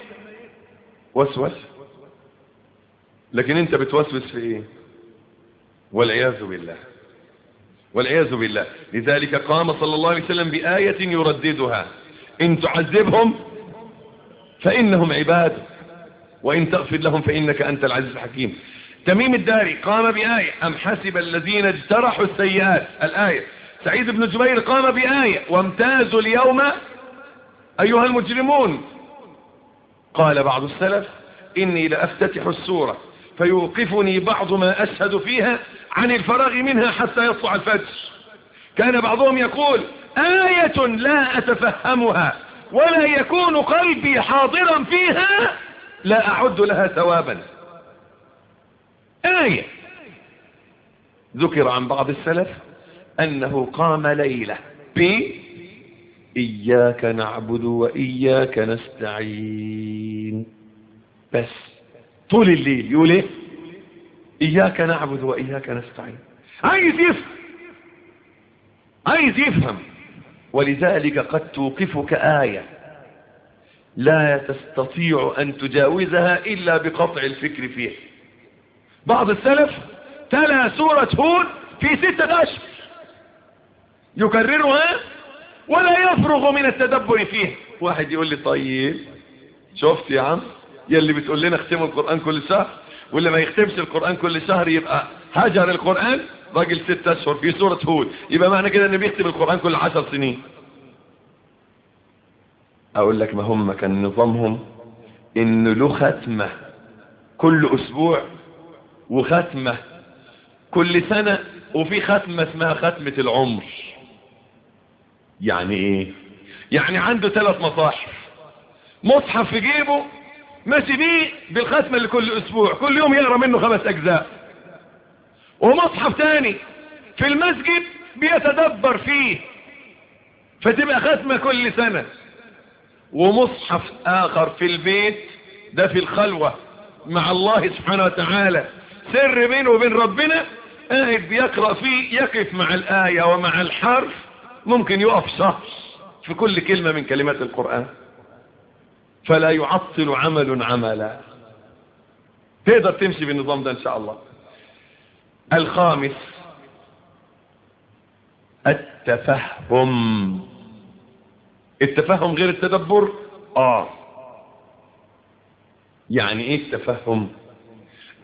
وسوس. لكن انت بتوسوس في إيه؟ والعياذ بالله. والعياذ بالله. لذلك قام صلى الله عليه وسلم بآية يرددها. إن تعذبهم فإنهم عباد وإن تغفر لهم فإنك أنت العزيز الحكيم. تميم الداري قام بآية. أم حسب الذين اجترحوا السيئات؟ الآية. سعيد بن جبير قام بآية. وامتازوا اليوم أيها المجرمون. قال بعض السلف إني لأفتتح السورة فيوقفني بعض ما أشهد فيها عن الفراغ منها حتى يطلع الفجر. كان بعضهم يقول آية لا أتفهمها ولا يكون قلبي حاضرا فيها لا أعد لها ثوابا. آية. ذكر عن بعض السلف أنه قام ليلة ب إياك نعبد وإياك نستعين. بس. طول الليل. يقول إيه؟ إياك نعبد وإياك نستعين. عايز يفهم. عايز يفهم. ولذلك قد توقفك آية لا تستطيع أن تجاوزها إلا بقطع الفكر فيها. بعض السلف تلا سورة هود في ستة أشهر. يكررها ولا يفرغ من التدبر فيها واحد يقول لي طيب شفت يا عم؟ يلي بتقول لنا اختموا القرآن كل شهر واللي ما يختمش القرآن كل شهر يبقى هجر القرآن راجل ست أشهر في سورة هود. يبقى معنى كده إنه بيختم القرآن كل عشر سنين. أقول لك ما هم كان نظامهم إن له ختمة كل أسبوع وختمة كل سنة وفي ختمة اسمها ختمة العمر. يعني إيه؟ يعني عنده ثلاث مصاحف. مصحف في جيبه ماشي بيه بالختمة لكل أسبوع. كل يوم يقرأ منه خمس أجزاء. ومصحف تاني في المسجد بيتدبر فيه. فتبقى ختمة كل سنة. ومصحف آخر في البيت ده في الخلوة مع الله سبحانه وتعالى. سر بينه وبين ربنا قاعد بيقرأ فيه يقف مع الآية ومع الحرف ممكن يقف شهر في كل كلمة من كلمات القرآن. فلا يعطل عمل عملا. تقدر تمشي بالنظام ده إن شاء الله. الخامس التفهم. التفهم غير التدبر؟ آه. يعني إيه التفهم؟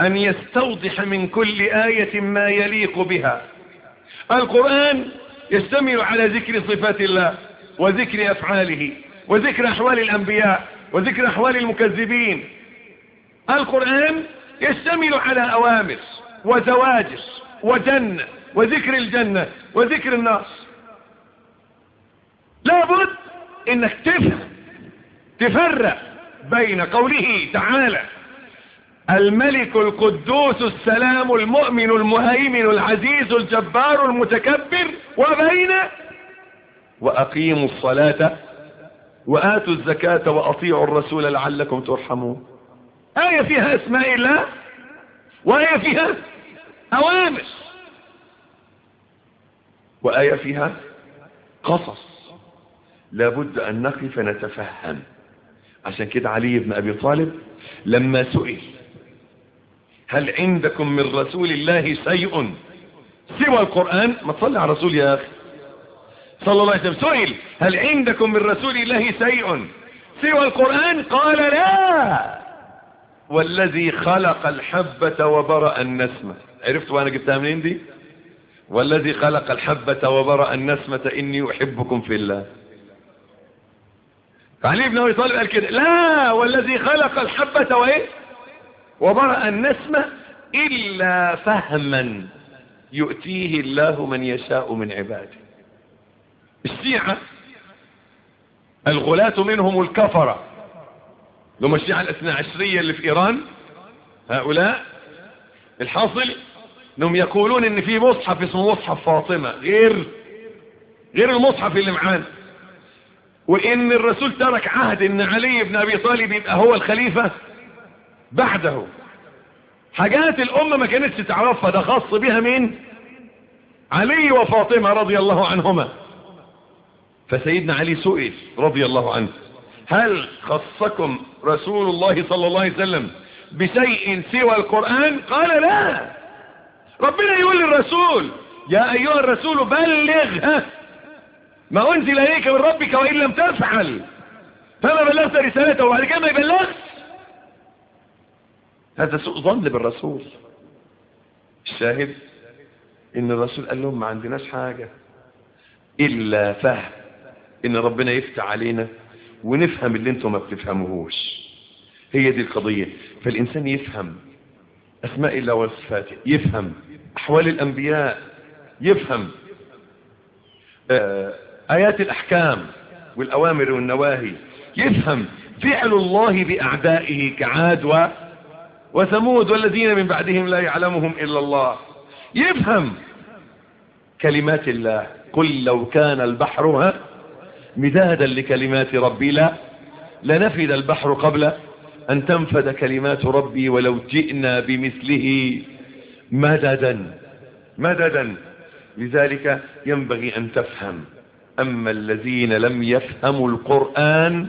أن يستوضح من كل آية ما يليق بها. القرآن يشتمل على ذكر صفات الله وذكر أفعاله وذكر أحوال الأنبياء وذكر أحوال المكذبين. القرآن يشتمل على أوامر وزواجر وجنة وذكر الجنة وذكر النار لابد إنك تفهم تفرق بين قوله تعالى الملك القدوس السلام المؤمن المهيمن العزيز الجبار المتكبر وبين وأقيموا الصلاة وآتوا الزكاة وأطيعوا الرسول لعلكم ترحمون. آية فيها أسماء الله وآية فيها أوامر وآية فيها قصص. لابد أن نقف نتفهم. عشان كده علي بن أبي طالب لما سئل هل عندكم من رسول الله شيء سوى القرآن؟ ما تصلي على رسول يا أخي. صلى الله عليه وسلم. سئل هل عندكم من رسول الله شيء سوى القرآن؟ قال لا. والذي خلق الحبة وبرأ النسمة. عرفت وأنا جبتها منين دي؟ والذي خلق الحبة وبرأ النسمة إني أحبكم في الله. فعلي بن أبي طالب قال كده. لا والذي خلق الحبة وإيه؟ وبرأ النسمة إلا فهما يؤتيه الله من يشاء من عباده. الشيعة الغلاة منهم الكفرة. لما الشيعة الاثنى عشرية اللي في إيران هؤلاء الحاصل إنهم يقولون إن في مصحف اسمه مصحف فاطمة غير غير المصحف اللي معانا. وإن الرسول ترك عهد إن علي بن أبي طالب يبقى هو الخليفة بعده. حاجات الأمة ما كانتش تعرفها ده خاص بها مين؟ علي وفاطمة رضي الله عنهما. فسيدنا علي سئل رضي الله عنه هل خصكم رسول الله صلى الله عليه وسلم بشيء سوى القرآن؟ قال لا. ربنا يقول للرسول يا أيها الرسول بلغ. ما أنزل إليك من ربك وإن لم تفعل. فما بلغت رسالته وبعد كده ما يبلغش. هذا سوء ظن بالرسول. الشاهد إن الرسول قال لهم ما عندناش حاجة إلا فهم إن ربنا يفتح علينا ونفهم اللي أنتم ما بتفهموهوش. هي دي القضية. فالإنسان يفهم أسماء الله وصفاته يفهم أحوال الأنبياء يفهم آيات الأحكام والأوامر والنواهي يفهم فعل الله بأعدائه كعاد و وثمود والذين من بعدهم لا يعلمهم إلا الله. يفهم كلمات الله. قل لو كان البحر مدادا لكلمات ربي لا. لنفد البحر قبل أن تنفد كلمات ربي ولو جئنا بمثله مددا. مددا. لذلك ينبغي أن تفهم. أما الذين لم يفهموا القرآن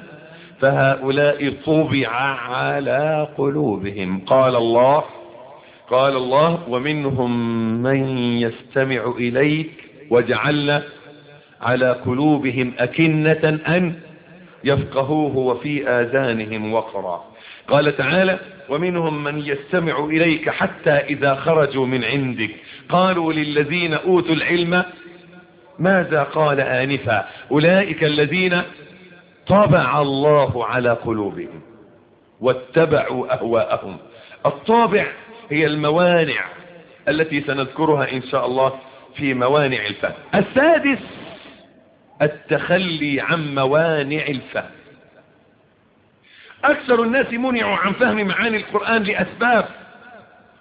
فهؤلاء طبع على قلوبهم. قال الله قال الله ومنهم من يستمع إليك وجعلنا على قلوبهم أكنة أن يفقهوه وفي آذانهم وقرا. قال تعالى ومنهم من يستمع إليك حتى إذا خرجوا من عندك. قالوا للذين أوتوا العلم ماذا قال آنفا؟ أولئك الذين طبع الله على قلوبهم واتبعوا أهواءهم. الطابع هي الموانع التي سنذكرها إن شاء الله في موانع الفهم. السادس التخلي عن موانع الفهم. أكثر الناس منعوا عن فهم معاني القرآن لأسباب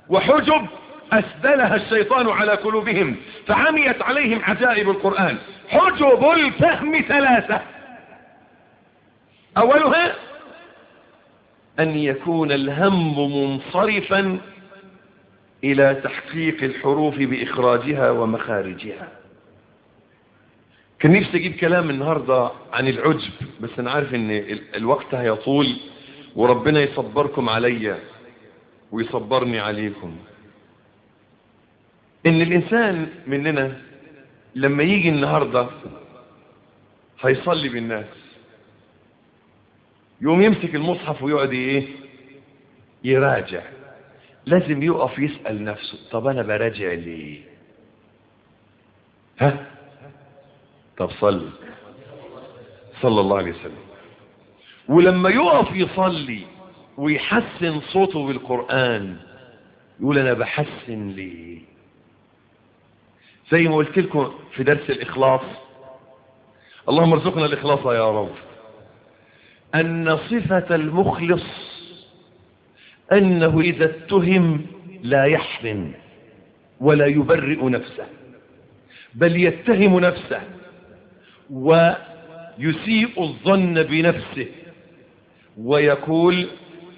وحجب أسدلها الشيطان على قلوبهم فعميت عليهم عجائب القرآن. حجب الفهم ثلاثة. أولها أن يكون الهم منصرفا إلى تحقيق الحروف بإخراجها ومخارجها. كان نفسي أجيب كلام النهاردة عن العجب بس أنا عارف أن الوقت هيطول وربنا يصبركم عليا ويصبرني عليكم. إن الإنسان مننا لما يجي النهاردة هيصلي بالناس. يقوم يمسك المصحف ويقعد إيه؟ يراجع. لازم يقف يسأل نفسه طب أنا براجع ليه؟ ها؟ طب صلي. صلى الله عليه وسلم. ولما يقف يصلي ويحسن صوته بالقرآن يقول أنا بحسن ليه؟ زي ما قلت لكم في درس الإخلاص اللهم ارزقنا الإخلاص يا رب. أن صفة المخلص أنه إذا اتهم لا يحرم ولا يبرئ نفسه بل يتهم نفسه ويسيء الظن بنفسه ويقول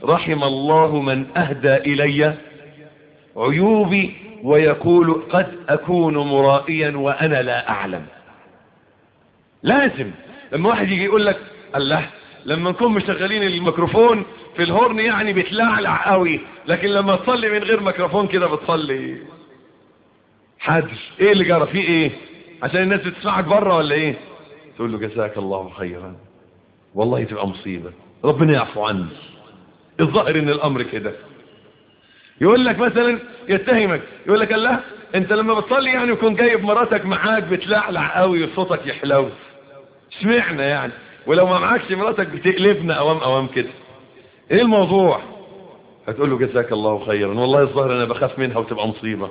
رحم الله من أهدى إلي عيوبي ويقول قد أكون مرائيا وأنا لا أعلم. لازم لما واحد يجي يقول لك الله لما نكون مشغلين الميكروفون في الهورن يعني بتلعلع قوي لكن لما تصلي من غير ميكروفون كده بتصلي. حدش إيه اللي جرى؟ فيه إيه؟ عشان الناس بتسمعك بره ولا إيه؟ تقول له جزاك الله خيرا. والله تبقى مصيبة. ربنا يعفو عني الظاهر إن الأمر كده. يقول لك مثلا يتهمك. يقول لك الله أنت لما بتصلي يعني يكون جايب مراتك معاك بتلعلع قوي وصوتك يحلو. اشمعنا يعني؟ ولو ما معكش مراتك بتقلبنا اوام أوام كده. إيه الموضوع؟ هتقول له جزاك الله خيرا. والله الظاهر أنا بخاف منها وتبقى مصيبة.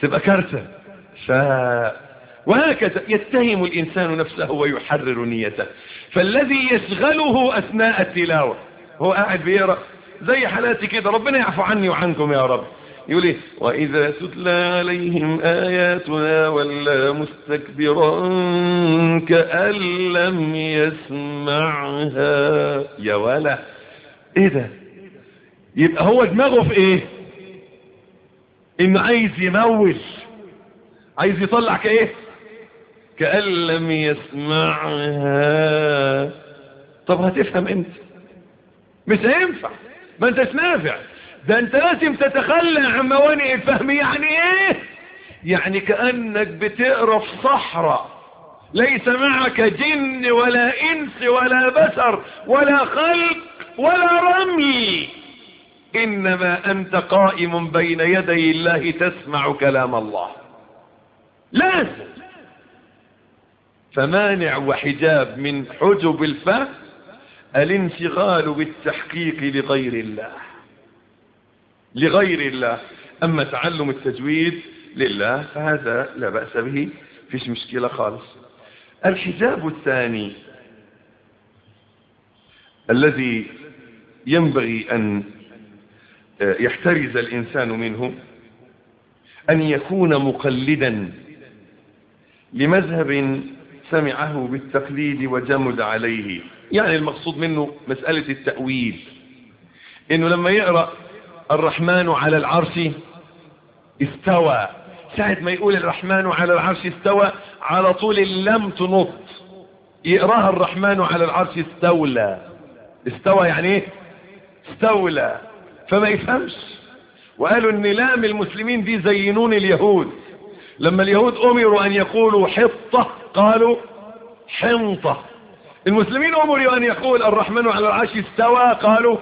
تبقى كارثة. ف... وهكذا يتهم الإنسان نفسه ويحرر نيته. فالذي يشغله أثناء التلاوة. هو قاعد بيقرأ زي حالاتي كده. ربنا يعفو عني وعنكم يا رب. يقول إيه؟ وإذا تتلى عليهم آياتنا ولا مستكبرا كأن لم يسمعها. يا ولا. إيه ده؟ يبقى هو دماغه في إيه؟ إنه عايز يمول عايز يطلع كإيه؟ كأن لم يسمعها. طب هتفهم إمتى مش هينفع. ما أنتش نافع. ده انت لازم تتخلى عن موانئ الفهم. يعني إيه؟ يعني كأنك بتقرأ في صحراء. ليس معك جن ولا إنس ولا بشر ولا خلق ولا رمل. إنما أنت قائم بين يدي الله تسمع كلام الله. لازم. فمانع وحجاب من حجب الفهم الانشغال بالتحقيق لغير الله. لغير الله. أما تعلم التجويد لله فهذا لا بأس به فيش مشكلة خالص. الحجاب الثاني الذي ينبغي أن يحترز الإنسان منه أن يكون مقلدا لمذهب سمعه بالتقليد وجمد عليه. يعني المقصود منه مسألة التأويل. إنه لما يقرأ الرحمن على العرش استوى. ساعة ما يقول الرحمن على العرش استوى على طول اللم تنط. يقراها الرحمن على العرش استولى. استوى يعني إيه؟ استولى. فما يفهمش. وقالوا إن لام المسلمين دي زينون اليهود. لما اليهود أمروا أن يقولوا حطة قالوا حنطة. المسلمين أمروا أن يقول الرحمن على العرش استوى قالوا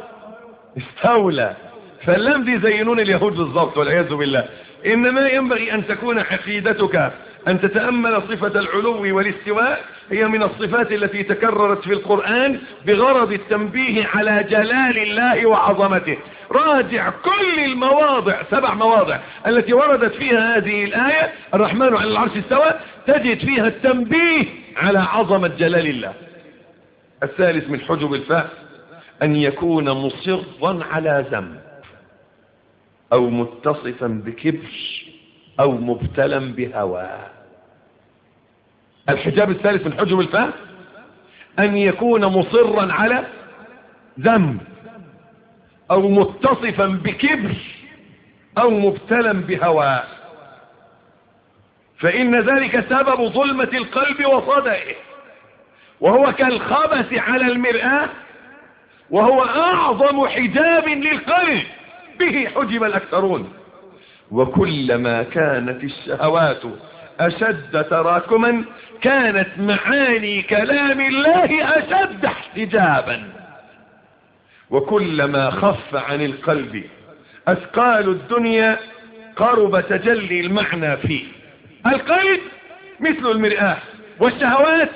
استولى. فاللام دي زينون اليهود بالضبط والعياذ بالله. إنما ينبغي أن تكون حقيدتك أن تتأمل صفة العلو والاستواء هي من الصفات التي تكررت في القرآن بغرض التنبيه على جلال الله وعظمته. راجع كل المواضع سبع مواضع التي وردت فيها هذه الآية الرحمن على العرش استوى تجد فيها التنبيه على عظمة جلال الله. الثالث من حجب الفهم أن يكون مصرا على ذنب. أو متصفا بكبر أو مبتلا بهوى. الحجاب الثالث من حجب الفهم أن يكون مصرا على ذنب أو متصفا بكبر أو مبتلا بهوى. فإن ذلك سبب ظلمة القلب وصدئه وهو كالخبث على المرآة وهو أعظم حجاب للقلب. به حجب الأكثرون. وكلما كانت الشهوات أشد تراكما كانت معاني كلام الله أشد احتجابا. وكلما خف عن القلب أثقال الدنيا قرب تجلي المعنى فيه. القلب مثل المرآة والشهوات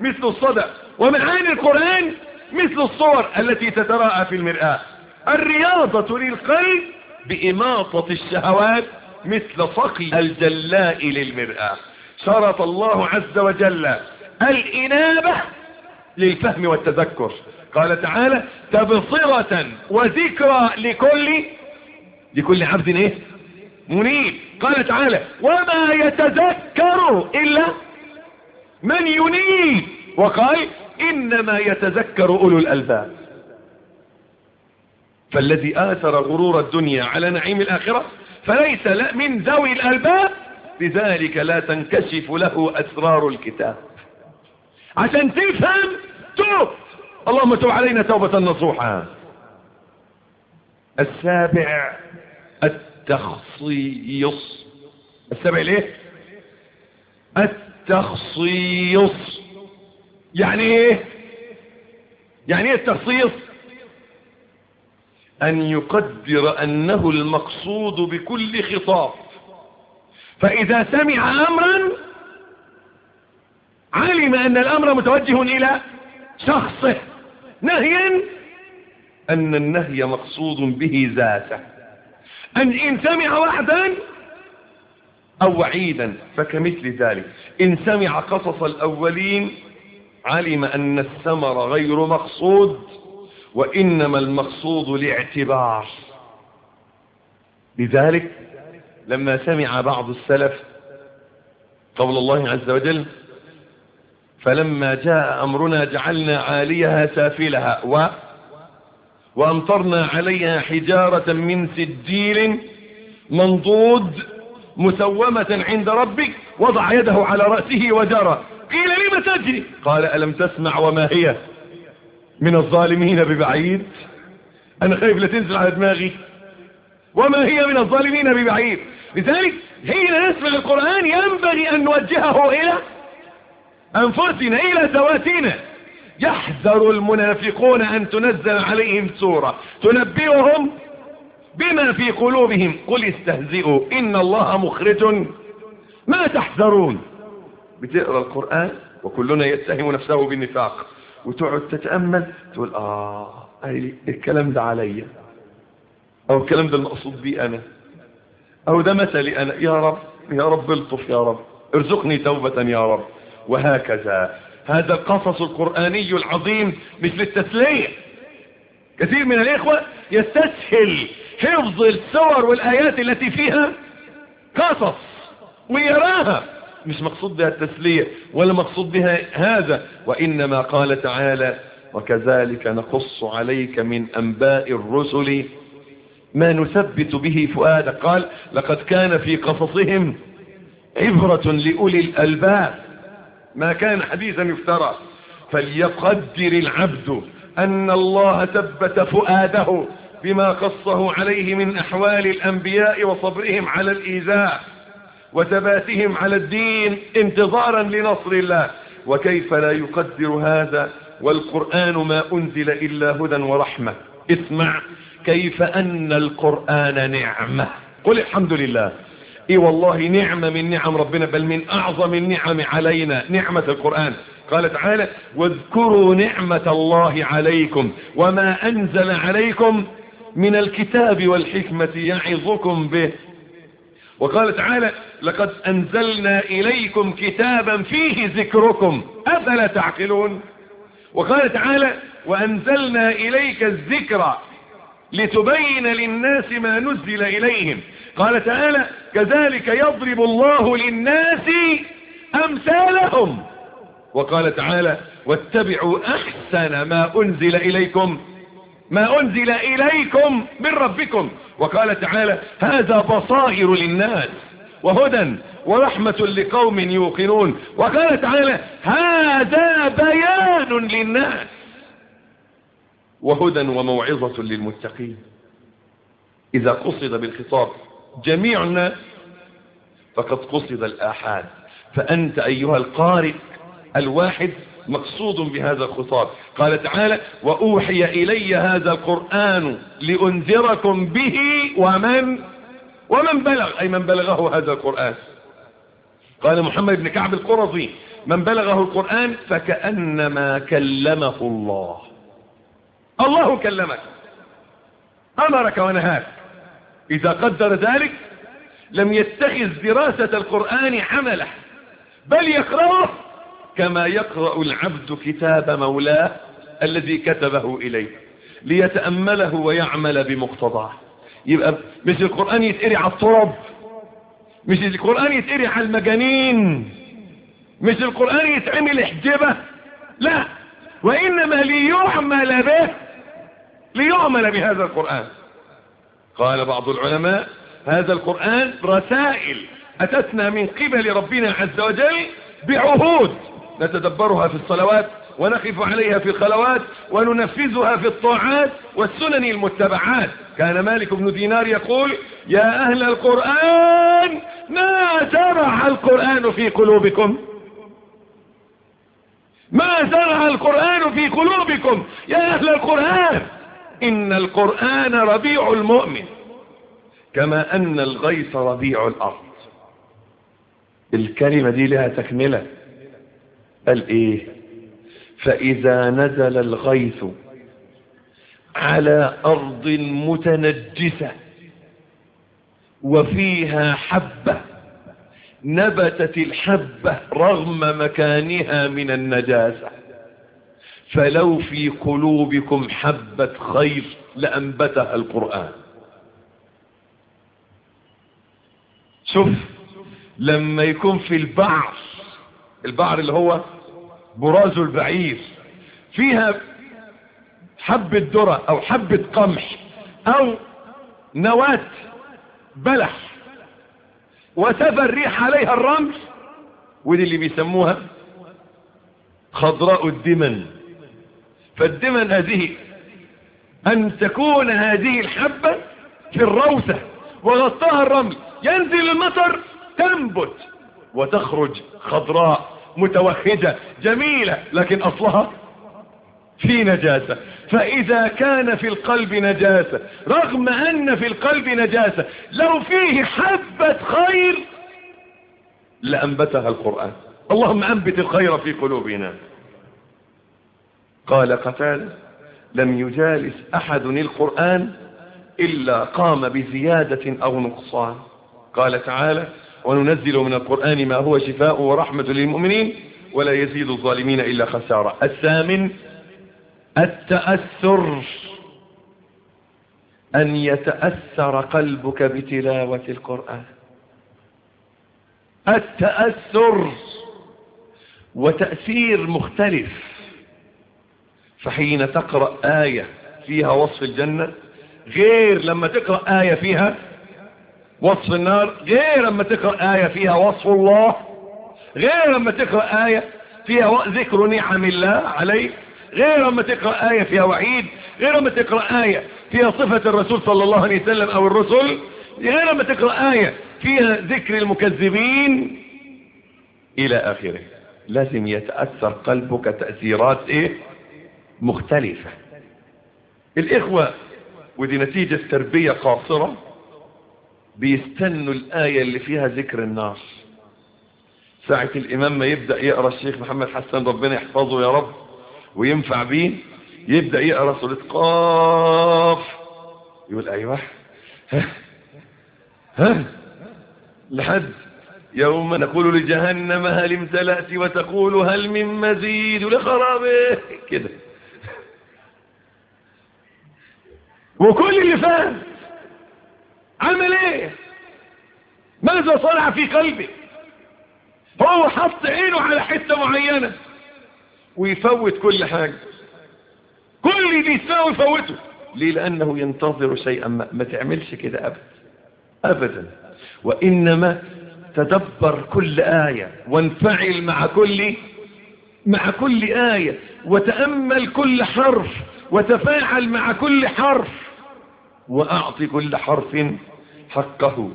مثل الصدى ومعاني القرآن مثل الصور التي تتراءى في المرآة. الرياضة للقلب بإماطة الشهوات مثل صقي الجلاء للمرآة. شرط الله عز وجل الإنابة للفهم والتذكر. قال تعالى تبصرة وذكرى لكل لكل عبد إيه؟ منيب. قال تعالى وما يتذكر إلا من ينيب. وقال إنما يتذكر أولو الألباب. فالذي آثر غرور الدنيا على نعيم الآخرة فليس من ذوي الألباب لذلك لا تنكشف له أسرار الكتاب. عشان تفهم توب! اللهم توب علينا توبة نصوحا. السابع التخصيص. السابع ليه؟ التخصيص. يعني إيه؟ يعني إيه التخصيص؟ أن يقدر أنه المقصود بكل خطاب. فإذا سمع امرا علم أن الأمر متوجه إلى شخصه نهيا أن النهي مقصود به ذاته. أن إن سمع وحدا أو وعيدا فكمثل ذلك. إن سمع قصص الأولين علم أن الثمر غير مقصود. وإنما المقصود الاعتبار. لذلك لما سمع بعض السلف قول الله عز وجل فلما جاء أمرنا جعلنا عاليها سافلها و وأمطرنا عليها حجارة من سجيل منضود مسومة عند ربك وضع يده على رأسه وجرى قيل لم تجري؟ قال ألم تسمع وما هي؟ من الظالمين ببعيد. أنا خايف لا تنزل على دماغي. وما هي من الظالمين ببعيد؟ لذلك حين نسمع القرآن ينبغي أن نوجهه إلى أنفسنا إلى ذواتنا. يحذر المنافقون أن تنزل عليهم سورة. تنبئهم بما في قلوبهم. قل استهزئوا. إن الله مخرج. ما تحذرون؟ بتقرأ القرآن وكلنا يتهم نفسه بالنفاق. وتقعد تتأمل تقول آه الكلام ده عليا. أو الكلام ده المقصود بي أنا. أو ده مثلي أنا. يا رب يا رب ألطف يا رب. ارزقني توبة يا رب. وهكذا. هذا القصص القرآني العظيم مثل التسلية. كثير من الإخوة يستسهل حفظ السور والآيات التي فيها قصص ويراها. مش مقصود بها التسلية ولا مقصود بها هذا. وإنما قال تعالى وكذلك نقص عليك من أنباء الرسل ما نثبت به فؤادك قال لقد كان في قصصهم عبرة لأولي الألباب. ما كان حديثا يفترى. فليقدر العبد أن الله ثبت فؤاده بما قصه عليه من أحوال الأنبياء وصبرهم على الإيذاء. وثباتهم على الدين انتظارا لنصر الله. وكيف لا يقدر هذا؟ والقرآن ما أنزل إلا هدى ورحمة. اسمع كيف أن القرآن نعمة؟ قل الحمد لله. إي والله نعمة من نعم ربنا بل من أعظم النعم علينا نعمة القرآن. قال تعالى واذكروا نعمة الله عليكم وما أنزل عليكم من الكتاب والحكمة يعظكم به. وقال تعالى لقد أنزلنا إليكم كتابا فيه ذكركم أفلا تعقلون؟ وقال تعالى وأنزلنا إليك الذكر لتبين للناس ما نزل إليهم. قال تعالى كذلك يضرب الله للناس أمثالهم. وقال تعالى واتبعوا أحسن ما أنزل إليكم. ما أنزل إليكم من ربكم. وقال تعالى هذا بصائر للناس وهدى ورحمة لقوم يوقنون. وقال تعالى هذا بيان للناس وهدى وموعظة للمتقين. إذا قصد بالخطاب جميع الناس فقد قصد الآحاد. فأنت أيها القارئ الواحد مقصود بهذا الخطاب. قال تعالى وأوحي إلي هذا القرآن لأنذركم به ومن ومن بلغ أي من بلغه هذا القرآن. قال محمد بن كعب القرظي من بلغه القرآن فكأنما كلمه الله. الله كلمك. أمرك ونهاك. إذا قدر ذلك لم يتخذ دراسة القرآن حمله بل يقرأه كما يقرأ العبد كتاب مولاه الذي كتبه إليه ليتأمله ويعمل بمقتضاه. يبقى مش القرآن يتقري على الطرب مش القرآن يتقري على المجانين مش القرآن يتعمل احجبه لا وإنما ليعمل به ليعمل بهذا القرآن. قال بعض العلماء هذا القرآن رسائل أتتنا من قبل ربنا عز وجل بعهود. نتدبرها في الصلوات ونقف عليها في الخلوات وننفذها في الطاعات والسنن المتبعات. كان مالك بن دينار يقول يا أهل القرآن ما زرع القرآن في قلوبكم؟ ما زرع القرآن في قلوبكم؟ يا أهل القرآن إن القرآن ربيع المؤمن كما أن الغيث ربيع الأرض. الكلمة دي لها تكملة. قال إيه فإذا نزل الغيث على أرض متنجسة وفيها حبة نبتت الحبة رغم مكانها من النجاسة. فلو في قلوبكم حبة خير لأنبتها القرآن. شوف لما يكون في البعر البعر اللي هو براز البعير. فيها حبة ذرة أو حبة قمح أو نواة بلح. وتبى الريح عليها الرمل ودي اللي بيسموها خضراء الدمن. فالدمن هذه أن تكون هذه الحبة في الروثة وغطاها الرمل. ينزل المطر تنبت. وتخرج خضراء متوهجة جميلة لكن أصلها في نجاسة. فإذا كان في القلب نجاسة رغم أن في القلب نجاسة لو فيه حبة خير لأنبتها القرآن. اللهم أنبت الخير في قلوبنا. قال قتال لم يجالس أحد القرآن إلا قام بزيادة أو نقصان. قال تعالى وننزل من القرآن ما هو شفاء ورحمة للمؤمنين ولا يزيد الظالمين إلا خسارة. الثامن التأثر. أن يتأثر قلبك بتلاوة القرآن. التأثر وتأثير مختلف. فحين تقرأ آية فيها وصف الجنة غير لما تقرأ آية فيها وصف النار غير لما تقرأ آية فيها وصف الله غير لما تقرأ آية فيها ذكر نعم الله عليك غير لما تقرأ آية فيها وعيد غير لما تقرأ آية فيها صفة الرسول صلى الله عليه وسلم أو الرسل غير لما تقرأ آية فيها ذكر المكذبين إلى آخره. لازم يتأثر قلبك تأثيرات إيه؟ مختلفة. الإخوة ودي نتيجة تربية قاصرة بيستنوا الآية اللي فيها ذكر النار ساعة الإمام ما يبدأ يقرأ الشيخ محمد حسن ربنا يحفظه يا رب وينفع بيه يبدأ يقرأ سورة قاف. يقول أيوة. ها؟ ها؟ لحد يوم نقول لجهنم هل امتلأت وتقول هل من مزيد لخرابه كده. وكل اللي فاهم عمل إيه؟ ماذا صنع في قلبه هو حط عينه على حتة معينة ويفوت كل حاجة. كل اللي يسمعه يفوته. ليه؟ لأنه ينتظر شيئا ما, ما تعملش كده أبدا. أبدا. وإنما تدبر كل آية وانفعل مع كل مع كل آية وتأمل كل حرف وتفاعل مع كل حرف. وأعطي كل حرف حقه.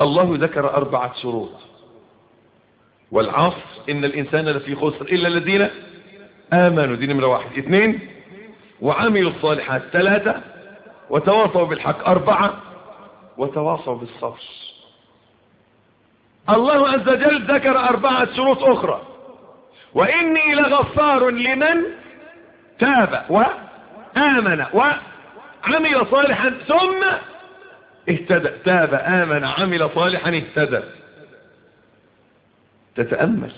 الله ذكر أربعة شروط. والعصر إن الإنسان لفي خسر إلا الذين آمنوا. دي نمرة واحد. اثنين وعملوا الصالحات ثلاثة وتواصوا بالحق أربعة وتواصوا بالصبر. الله عز وجل ذكر أربعة شروط أخرى. وإني لغفار لمن تاب وآمن وعمل صالحا ثم اهتدى تاب آمن عمل صالحا اهتدى. تتأمل.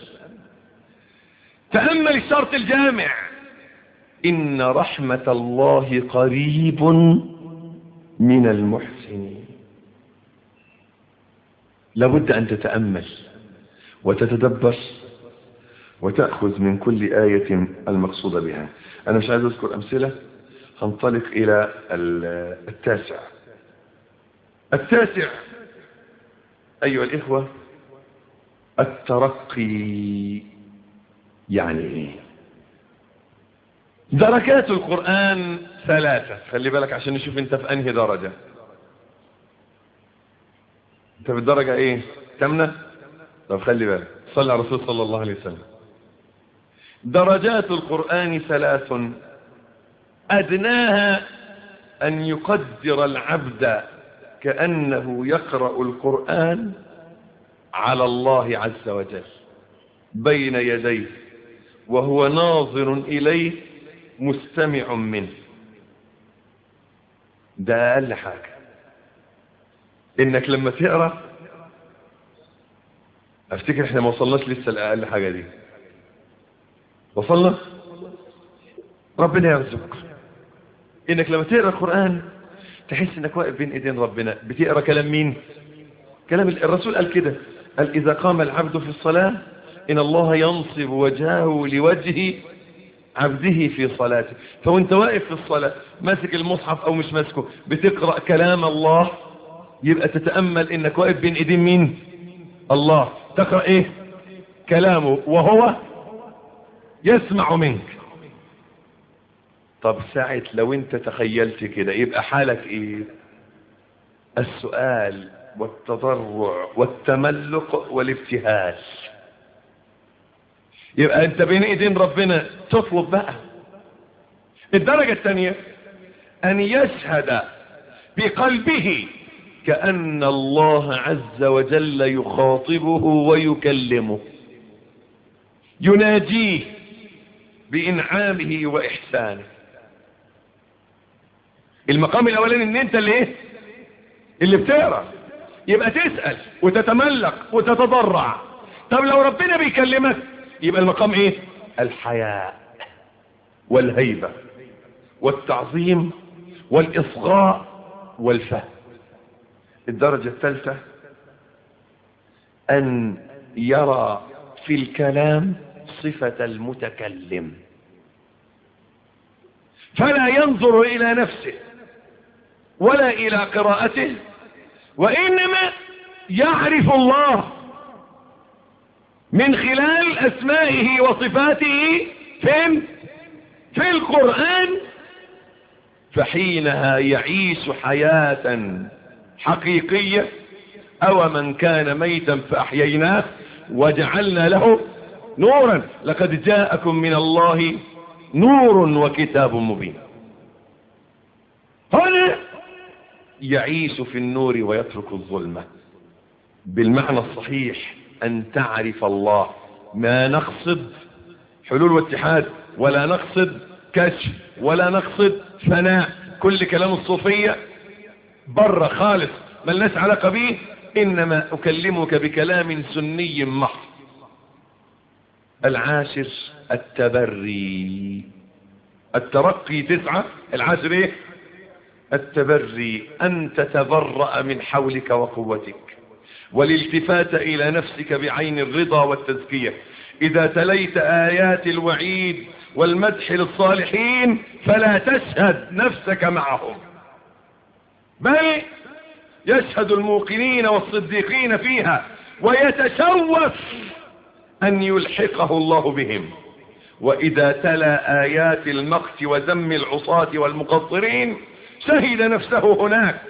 تأمل الشرط الجامع. إن رحمة الله قريب من المحسنين. لابد أن تتأمل وتتدبر وتأخذ من كل آية المقصود بها. أنا مش عايز أذكر أمثلة. هنطلق إلى التاسع. التاسع. أيها الإخوة الترقي. يعني دركات القرآن ثلاثة. خلي بالك عشان نشوف أنت في أنهي درجة. أنت في الدرجة إيه؟ تمنى طب خلي بالك. صلى على الرسول صلى الله عليه وسلم. درجات القرآن ثلاث. أدناها أن يقدر العبد كأنه يقرأ القرآن على الله عز وجل بين يديه وهو ناظر إليه مستمع منه. ده أقل حاجة. إنك لما تقرأ أفتكر إحنا ما وصلناش لسه لأقل حاجة دي. وصلنا؟ ربنا يرزقك. إنك لما تقرأ القرآن تحس إنك واقف بين إيدين ربنا. بتقرأ كلام مين؟ كلام الرسول قال كده. قال إذا قام العبد في الصلاة إن الله ينصب وجهه لوجه عبده في صلاته. فوأنت واقف في الصلاة ماسك المصحف أو مش ماسكه بتقرأ كلام الله يبقى تتأمل إنك واقف بين إيدين مين؟ الله. تقرأ إيه؟ كلامه وهو يسمع منك. طب ساعة لو انت تخيلت كده يبقى حالك إيه؟ السؤال والتضرع والتملق والابتهال. يبقى انت بين ايدين ربنا تطلب بقى. الدرجة الثانية أن يشهد بقلبه كأن الله عز وجل يخاطبه ويكلمه. يناجيه بإنعامه وإحسانه. المقام الأولاني إن أنت اللي إيه؟ اللي بتقرأ. يبقى تسأل وتتملق وتتضرع. طب لو ربنا بيكلمك يبقى المقام إيه؟ الحياء والهيبة والتعظيم والإصغاء والفهم. الدرجة الثالثة أن يرى في الكلام صفة المتكلم. فلا ينظر إلى نفسه. ولا إلى قراءته. وإنما يعرف الله من خلال أسمائه وصفاته فين في القرآن. فحينها يعيش حياة حقيقية. أو من كان ميتا فأحييناه وجعلنا له نورا. لقد جاءكم من الله نور وكتاب مبين هنا يعيش في النور ويترك الظلمة بالمعنى الصحيح أن تعرف الله. ما نقصد حلول واتحاد ولا نقصد كشف ولا نقصد فناء. كل كلام الصوفية بره خالص. ملناش علاقة به إنما أكلمك بكلام سني محض العاشر التبري. الترقي تسعة. العاشر إيه؟ التبري أن تتبرأ من حولك وقوتك والالتفات إلى نفسك بعين الرضا والتزكية. إذا تليت آيات الوعيد والمدح للصالحين فلا تشهد نفسك معهم بل يشهد الموقنين والصديقين فيها ويتشوف أن يلحقه الله بهم. وإذا تلا آيات المقت وذم العصاة والمقصرين شهد نفسه هناك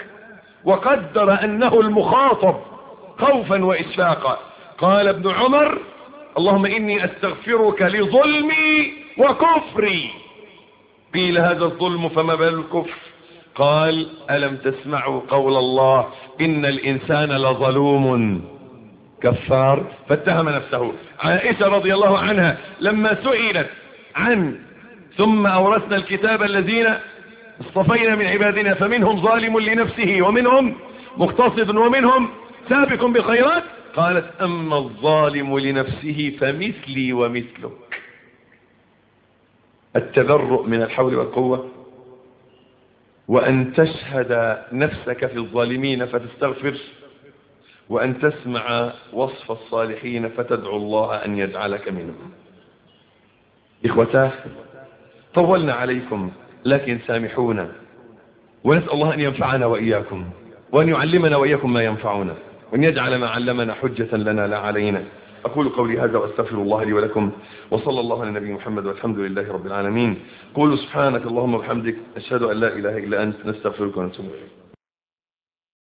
وقدر أنه المخاطب خوفا وإشفاقا قال ابن عمر اللهم إني أستغفرك لظلمي وكفري. قيل هذا الظلم فما بال الكفر؟ قال ألم تسمعوا قول الله؟ إن الإنسان لظلوم. كفار فاتهم نفسه. عائشة رضي الله عنها لما سئلت عن ثم أورثنا الكتاب الذين اصطفينا من عبادنا فمنهم ظالم لنفسه ومنهم مقتصد ومنهم سابق بخيرات. قالت أما الظالم لنفسه فمثلي ومثلك. التبرؤ من الحول والقوة وأن تشهد نفسك في الظالمين فتستغفر وأن تسمع وصف الصالحين فتدعو الله أن يجعلك منهم. إخوتاه طولنا عليكم. لكن سامحونا. ونسأل الله أن ينفعنا وإياكم وأن يعلمنا وإياكم ما ينفعنا وأن يجعل ما علمنا حجة لنا لا علينا. أقول قولي هذا وأستغفر الله لي ولكم وصلى الله على النبي محمد والحمد لله رب العالمين. قولوا سبحانك اللهم وبحمدك أشهد أن لا إله إلا أنت نستغفرك ونتوب إليك.